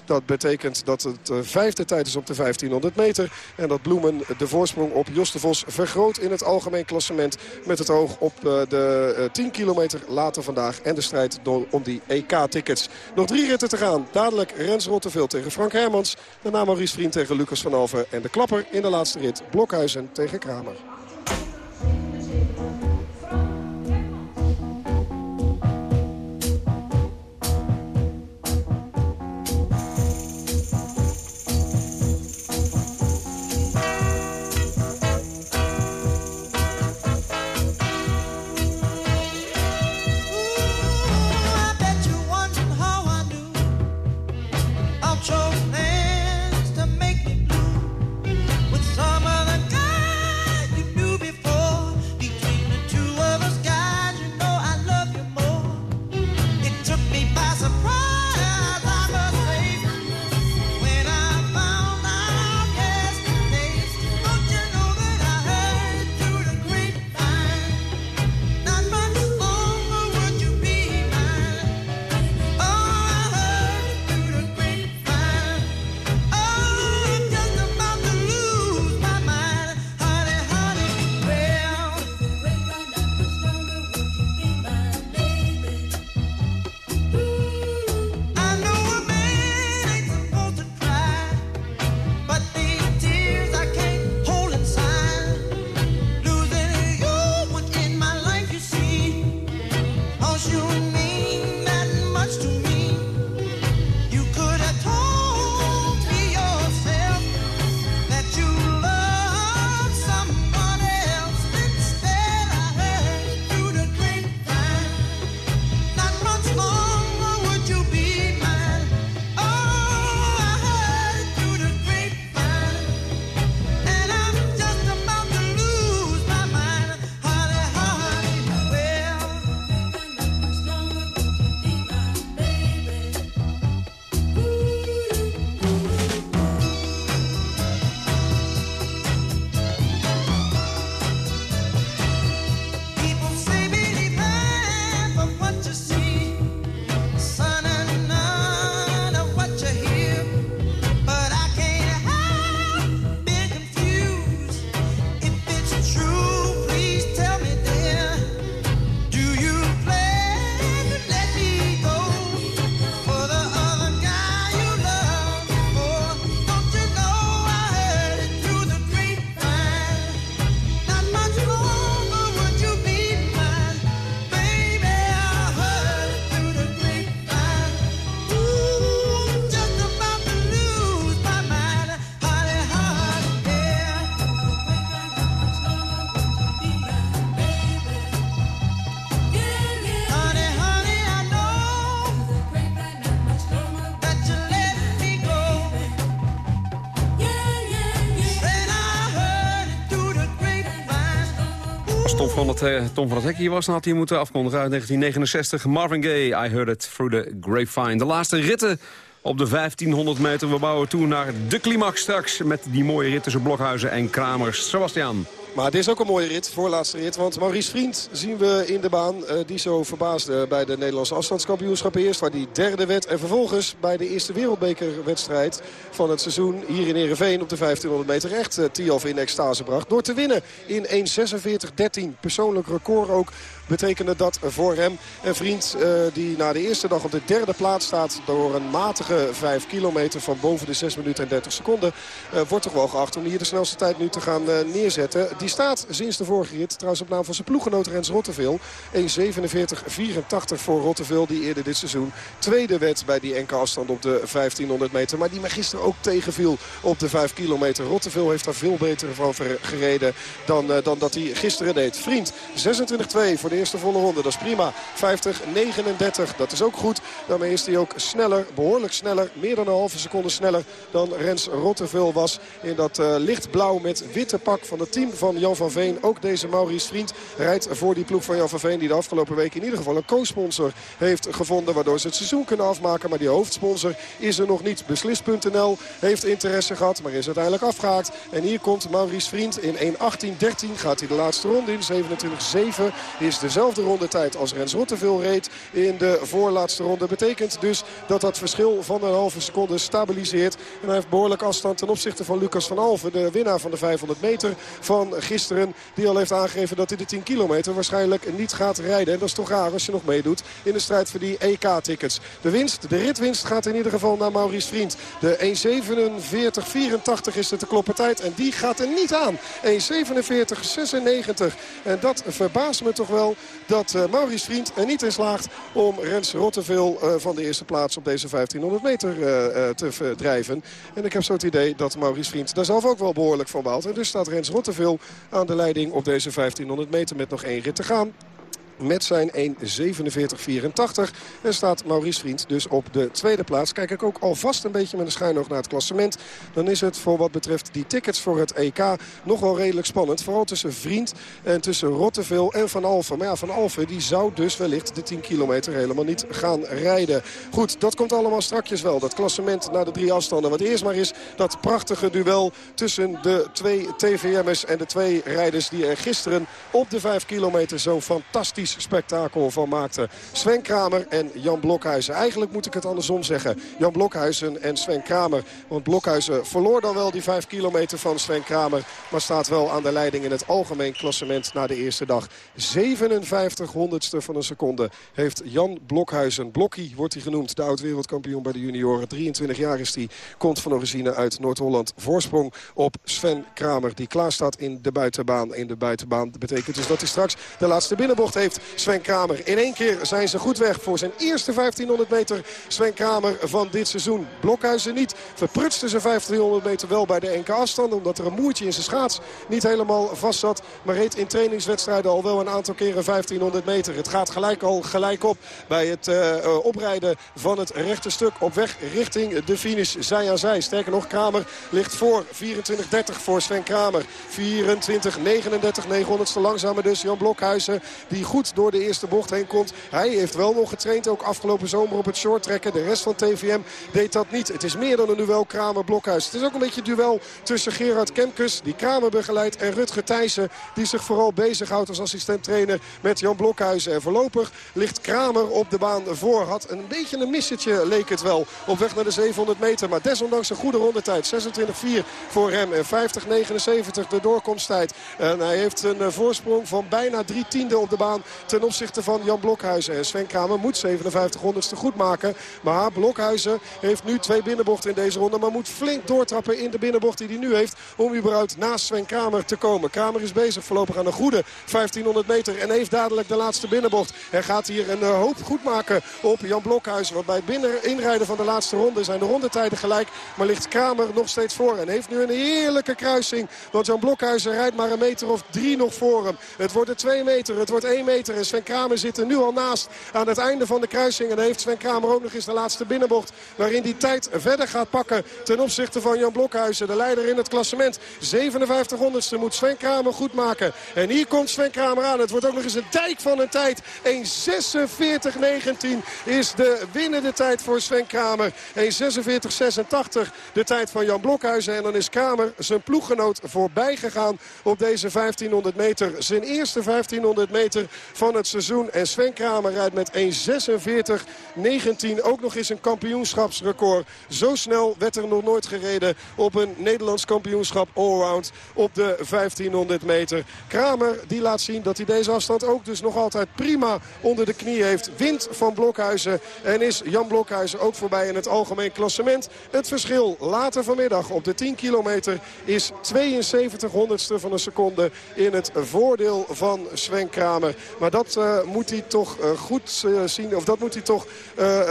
Dat betekent dat het de vijfde tijd is op de 1500 meter. En dat Bloemen de voorsprong op Jos de Vos vergroot in het algemeen klassement. Met het oog op de 10 kilometer later vandaag. En de strijd om die EK-tickets. Nog drie ritten te gaan. Dadelijk Rens Rotteveel tegen Frank Hermans. Daarna Maurice Vriend tegen Lucas van Alven. En de klapper in de laatste rit. Blokhuizen tegen Kramer. Van, het, eh, Tom van het hier was, dan had hij moeten afkondigen uit 1969. Marvin Gaye, I Heard It Through the Grapevine. De laatste ritten op de 1500 meter. We bouwen toe naar de climax straks met die mooie rit tussen Blokhuizen en Kramers. Sebastian. Maar dit is ook een mooie rit, voorlaatste rit. Want Maurice Vriend zien we in de baan. eh, die zo verbaasde bij de Nederlandse afstandskampioenschap eerst. Waar die derde werd. En vervolgens bij de eerste wereldbekerwedstrijd van het seizoen. Hier in Ereveen op de 1500 meter echt uh, Tialf in extase bracht. Door te winnen in 1.46.13. Persoonlijk record ook betekende dat voor hem. Een vriend uh, die na de eerste dag op de derde plaats staat... door een matige 5 kilometer van boven de 6 minuten en 30 seconden... Uh, wordt toch wel geacht om hier de snelste tijd nu te gaan uh, neerzetten. Die staat sinds de vorige rit trouwens op naam van zijn ploeggenoot Rens Rotteveel. 1.47.84 voor Rotteveel die eerder dit seizoen tweede werd bij die enkele afstand op de 1500 meter. Maar die me gisteren ook tegenviel op de 5 kilometer. Rotteveel heeft daar veel beter van gereden dan, dan dat hij gisteren deed. Vriend 26-2 voor de eerste volle ronde. Dat is prima. 50-39. Dat is ook goed. Daarmee is hij ook sneller. Behoorlijk sneller. Meer dan een halve seconde sneller dan Rens Rotteveel was. In dat uh, lichtblauw met witte pak van het team van Jan van Veen. Ook deze Maurice Vriend rijdt voor die ploeg van Jan van Veen. Die de afgelopen week in ieder geval een co-sponsor heeft gevonden. Waardoor ze het seizoen kunnen afmaken. Maar die hoofdsponsor is er nog niet. Beslis.nl heeft interesse gehad. Maar is uiteindelijk afgehaakt. En hier komt Maurice Vriend in 1.18.13. Gaat hij de laatste ronde in. 27-7 is dezelfde rondetijd als Rens Rotteveel reed in de voorlaatste ronde. Betekent dus dat dat verschil van een halve seconde stabiliseert. En hij heeft behoorlijk afstand ten opzichte van Lucas van Alven. De winnaar van de 500 meter van gisteren. Die al heeft aangegeven dat hij de 10 kilometer waarschijnlijk niet gaat rijden. En dat is toch raar als je nog meedoet in de strijd voor die EK-tickets. De winst, de ritwinst gaat in ieder geval naar Maurice Vriend. De 1.47.84 is de kloppen tijd. En die gaat er niet aan. 1.47.96. En dat verbaast me toch wel dat uh, Maurice Vriend er niet in slaagt om Rens Rotteveel uh, van de eerste plaats op deze 1500 meter uh, te verdrijven. En ik heb zo het idee dat Maurice Vriend daar zelf ook wel behoorlijk van baalt. En dus staat Rens Rotteveel aan de leiding op deze 1500 meter met nog één rit te gaan met zijn 1.47.84. En staat Maurice Vriend dus op de tweede plaats. Kijk ik ook alvast een beetje met een oog naar het klassement. Dan is het voor wat betreft die tickets voor het EK nog wel redelijk spannend. Vooral tussen Vriend en tussen Rotteveel en Van Alphen. Maar ja, Van Alphen die zou dus wellicht de 10 kilometer helemaal niet gaan rijden. Goed, dat komt allemaal strakjes wel. Dat klassement naar de drie afstanden. Wat eerst maar is dat prachtige duel tussen de twee TVM'ers en de twee rijders die er gisteren op de 5 kilometer zo fantastisch spektakel van maakte. Sven Kramer en Jan Blokhuizen. Eigenlijk moet ik het andersom zeggen. Jan Blokhuizen en Sven Kramer. Want Blokhuizen verloor dan wel die 5 kilometer van Sven Kramer. Maar staat wel aan de leiding in het algemeen klassement na de eerste dag. 57 honderdste van een seconde heeft Jan Blokhuizen. Blokkie wordt hij genoemd. De oud-wereldkampioen bij de junioren. 23 jaar is hij. Komt van origine uit Noord-Holland. Voorsprong op Sven Kramer. Die klaar staat in de buitenbaan. In de buitenbaan betekent dus dat hij straks de laatste binnenbocht heeft. Sven Kramer. In één keer zijn ze goed weg voor zijn eerste 1500 meter. Sven Kramer van dit seizoen. Blokhuizen niet. Verprutste zijn 1500 meter wel bij de enkele afstand. Omdat er een moertje in zijn schaats niet helemaal vast zat. Maar reed in trainingswedstrijden al wel een aantal keren 1500 meter. Het gaat gelijk al gelijk op bij het uh, oprijden van het rechte stuk. Op weg richting de finish. Zij aan zij. Sterker nog, Kramer ligt voor. 24-30 voor Sven Kramer. 24-39, 900ste langzamer dus. Jan Blokhuizen die goed door de eerste bocht heen komt. Hij heeft wel nog getraind, ook afgelopen zomer op het short trekken. De rest van TVM deed dat niet. Het is meer dan een duel Kramer-Blokhuis. Het is ook een beetje een duel tussen Gerard Kemkes, die Kramer begeleidt... en Rutger Thijssen, die zich vooral bezighoudt als assistent-trainer met Jan Blokhuizen. En voorlopig ligt Kramer op de baan voor. Had een beetje een missetje, leek het wel, op weg naar de 700 meter. Maar desondanks een goede rondetijd. 26-4 voor hem en 50-79 de doorkomsttijd. En hij heeft een voorsprong van bijna drie tiende op de baan ten opzichte van Jan Blokhuizen. En Sven Kramer moet 57 honderdste goed maken. Maar Blokhuizen heeft nu twee binnenbochten in deze ronde. Maar moet flink doortrappen in de binnenbocht die hij nu heeft. Om überhaupt naast Sven Kramer te komen. Kramer is bezig voorlopig aan een goede 1500 meter. En heeft dadelijk de laatste binnenbocht. En gaat hier een hoop goed maken op Jan Blokhuizen. Want bij het binnen inrijden van de laatste ronde zijn de rondetijden gelijk. Maar ligt Kramer nog steeds voor. En heeft nu een heerlijke kruising. Want Jan Blokhuizen rijdt maar een meter of drie nog voor hem. Het wordt een 2 meter. Het wordt 1 meter meter. En Sven Kramer zit er nu al naast aan het einde van de kruising. En dan heeft Sven Kramer ook nog eens de laatste binnenbocht. Waarin die tijd verder gaat pakken ten opzichte van Jan Blokhuizen. De leider in het klassement. 57 honderdste moet Sven Kramer goed maken. En hier komt Sven Kramer aan. Het wordt ook nog eens een dijk van een tijd. 1.46.19 is de winnende tijd voor Sven Kramer. 1.46.86 de tijd van Jan Blokhuizen. En dan is Kramer zijn ploeggenoot voorbij gegaan op deze 1500 meter. Zijn eerste 1500 meter van het seizoen. En Sven Kramer rijdt met 1.46.19 ook nog eens een kampioenschapsrecord. Zo snel werd er nog nooit gereden op een Nederlands kampioenschap allround op de 1500 meter. Kramer die laat zien dat hij deze afstand ook dus nog altijd prima onder de knie heeft. Wint van Blokhuizen en is Jan Blokhuizen ook voorbij in het algemeen klassement. Het verschil later vanmiddag op de 10 kilometer is 72 honderdste van een seconde in het voordeel van Sven Kramer. Maar dat uh, moet hij toch uh, goed uh, zien, of dat moet hij toch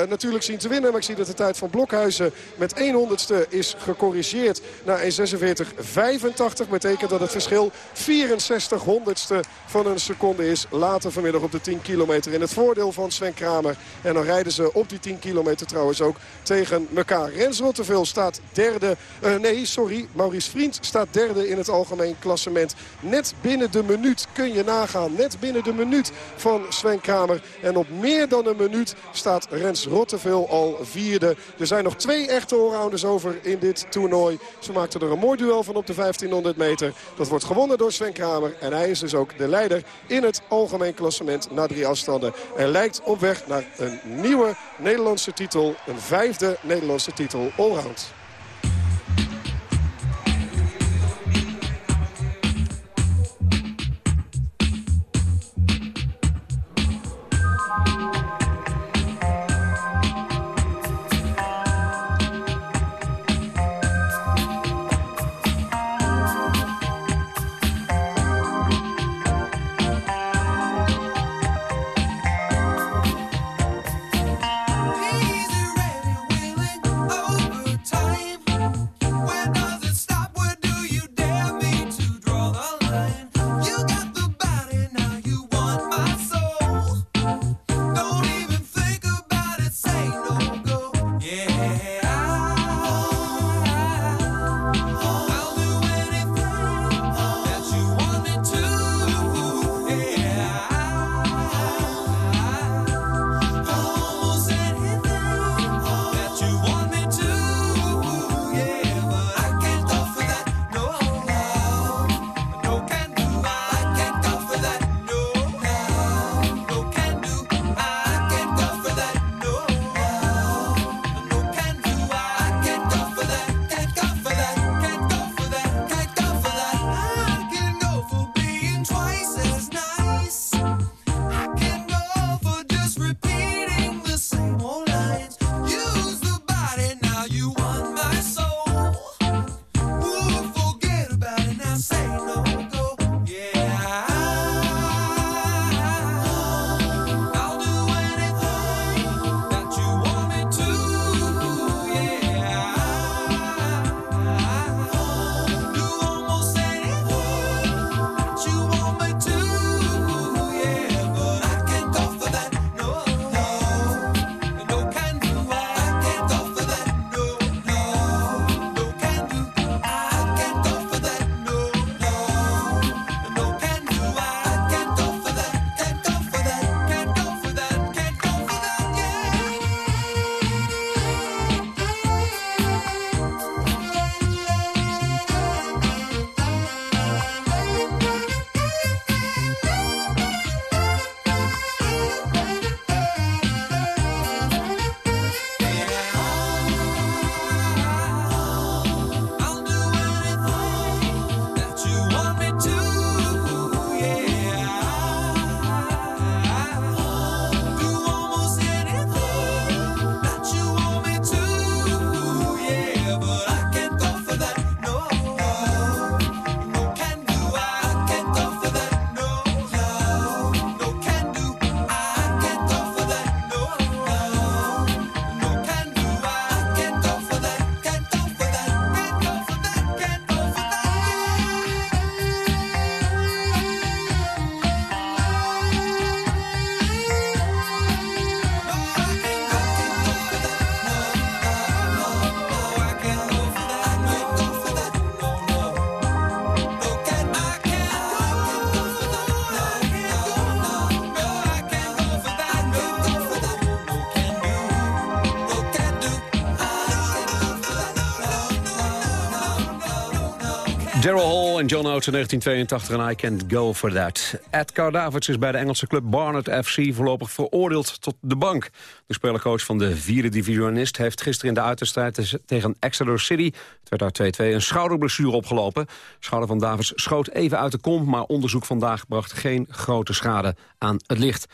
natuurlijk zien te winnen. Maar ik zie dat de tijd van Blokhuizen met 1 honderdste is gecorrigeerd naar 1.46.85. Betekent dat het verschil 64 honderdste van een seconde is. Later vanmiddag op de 10 kilometer in het voordeel van Sven Kramer. En dan rijden ze op die 10 kilometer trouwens ook tegen elkaar. Rens Rotteveel staat derde. Nee, sorry. Maurice Vriend staat derde in het algemeen klassement. Net binnen de minuut kun je nagaan. Net binnen de minuut van Sven Kramer. En op meer dan een minuut staat Rens Rotteveel al vierde. Er zijn nog twee echte allrounders over in dit toernooi. Ze maakten er een mooi duel van op de 1500 meter. Dat wordt gewonnen door Sven Kramer. En hij is dus ook de leider in het algemeen klassement na drie afstanden. En lijkt op weg naar een nieuwe Nederlandse titel. Een vijfde Nederlandse titel allround. John Oates in 1982 en I Can't Go For That. Edgar Davids is bij de Engelse club Barnet FC voorlopig veroordeeld tot de bank. De spelercoach van de vierde divisionist heeft gisteren in de uitwedstrijd tegen Exeter City, het werd daar 2-2, een schouderblessure opgelopen. Schouder van Davids schoot even uit de kom, maar onderzoek vandaag bracht geen grote schade aan het licht.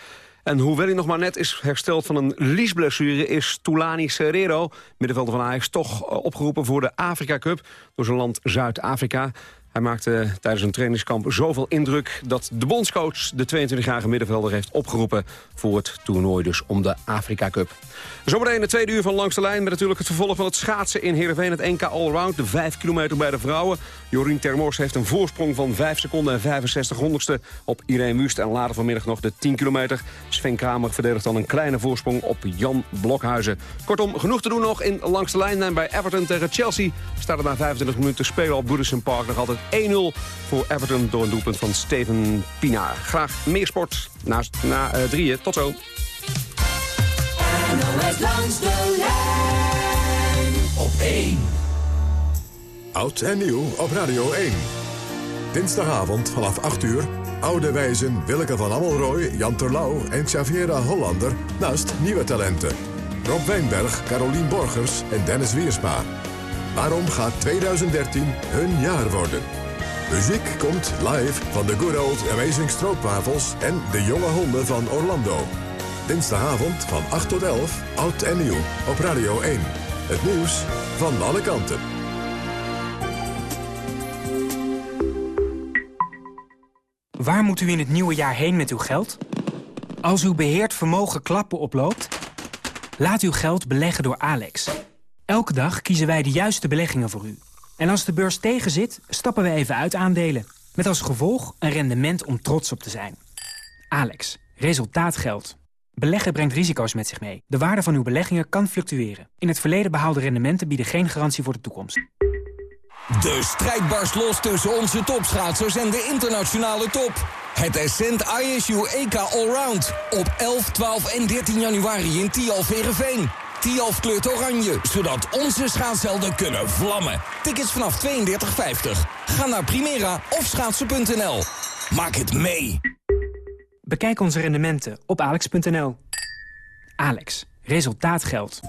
En hoewel hij nog maar net is hersteld van een liesblessure... is Tulani Serrero, middenvelder van Ajax, toch eh, opgeroepen voor de Afrika Cup... door zijn land Zuid-Afrika. Hij maakte tijdens een trainingskamp zoveel indruk... dat de bondscoach de 22-jarige middenvelder heeft opgeroepen... voor het toernooi dus om de Afrika Cup. Zometeen de tweede uur van Langs de Lijn... met natuurlijk het vervolg van het schaatsen in Heerenveen. Het NK Allround, de 5 kilometer bij de vrouwen. Jorien Termors heeft een voorsprong van 5 seconden en 65 honderdste... op Irene Wust en later vanmiddag nog de 10 kilometer. Sven Kramer verdedigt dan een kleine voorsprong op Jan Blokhuizen. Kortom, genoeg te doen nog in Langs de Lijn. En bij Everton tegen Chelsea staat het na 25 minuten spelen op Goodison Park... nog altijd 1-0 voor Everton door een doelpunt van Steven Pinaar. Graag meer sport na, na uh, drieën. Tot zo. Op 1. Oud en nieuw op Radio 1. Dinsdagavond vanaf 8 uur. Oude wijzen Willeke van Ammelrooy, Jan Terlouw en Xaviera Hollander... naast nieuwe talenten. Rob Wijnberg, Carolien Borgers en Dennis Wiersma. Waarom gaat 2013 hun jaar worden? Muziek komt live van de Good Old Amazing Stroopwafels... en de jonge honden van Orlando. Dinsdagavond van 8 tot 11, oud en nieuw, op Radio 1. Het nieuws van alle kanten. Waar moet u in het nieuwe jaar heen met uw geld? Als uw beheerd vermogen klappen oploopt, laat uw geld beleggen door Alex. Elke dag kiezen wij de juiste beleggingen voor u. En als de beurs tegenzit, stappen we even uit aandelen. Met als gevolg een rendement om trots op te zijn. Alex, resultaat geldt. Beleggen brengt risico's met zich mee. De waarde van uw beleggingen kan fluctueren. In het verleden behaalde rendementen bieden geen garantie voor de toekomst. De strijd barst los tussen onze topschaatsers en de internationale top. Het Ascent ISU EK Allround. Op 11, 12 en 13 januari in Tialf Verenveen. Tialf kleurt oranje, zodat onze schaatshelden kunnen vlammen. Tickets vanaf 32,50. Ga naar Primera of schaatsen.nl. Maak het mee. Bekijk onze rendementen op alex.nl. Alex, resultaat geldt.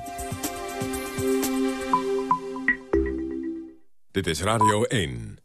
Dit is Radio 1.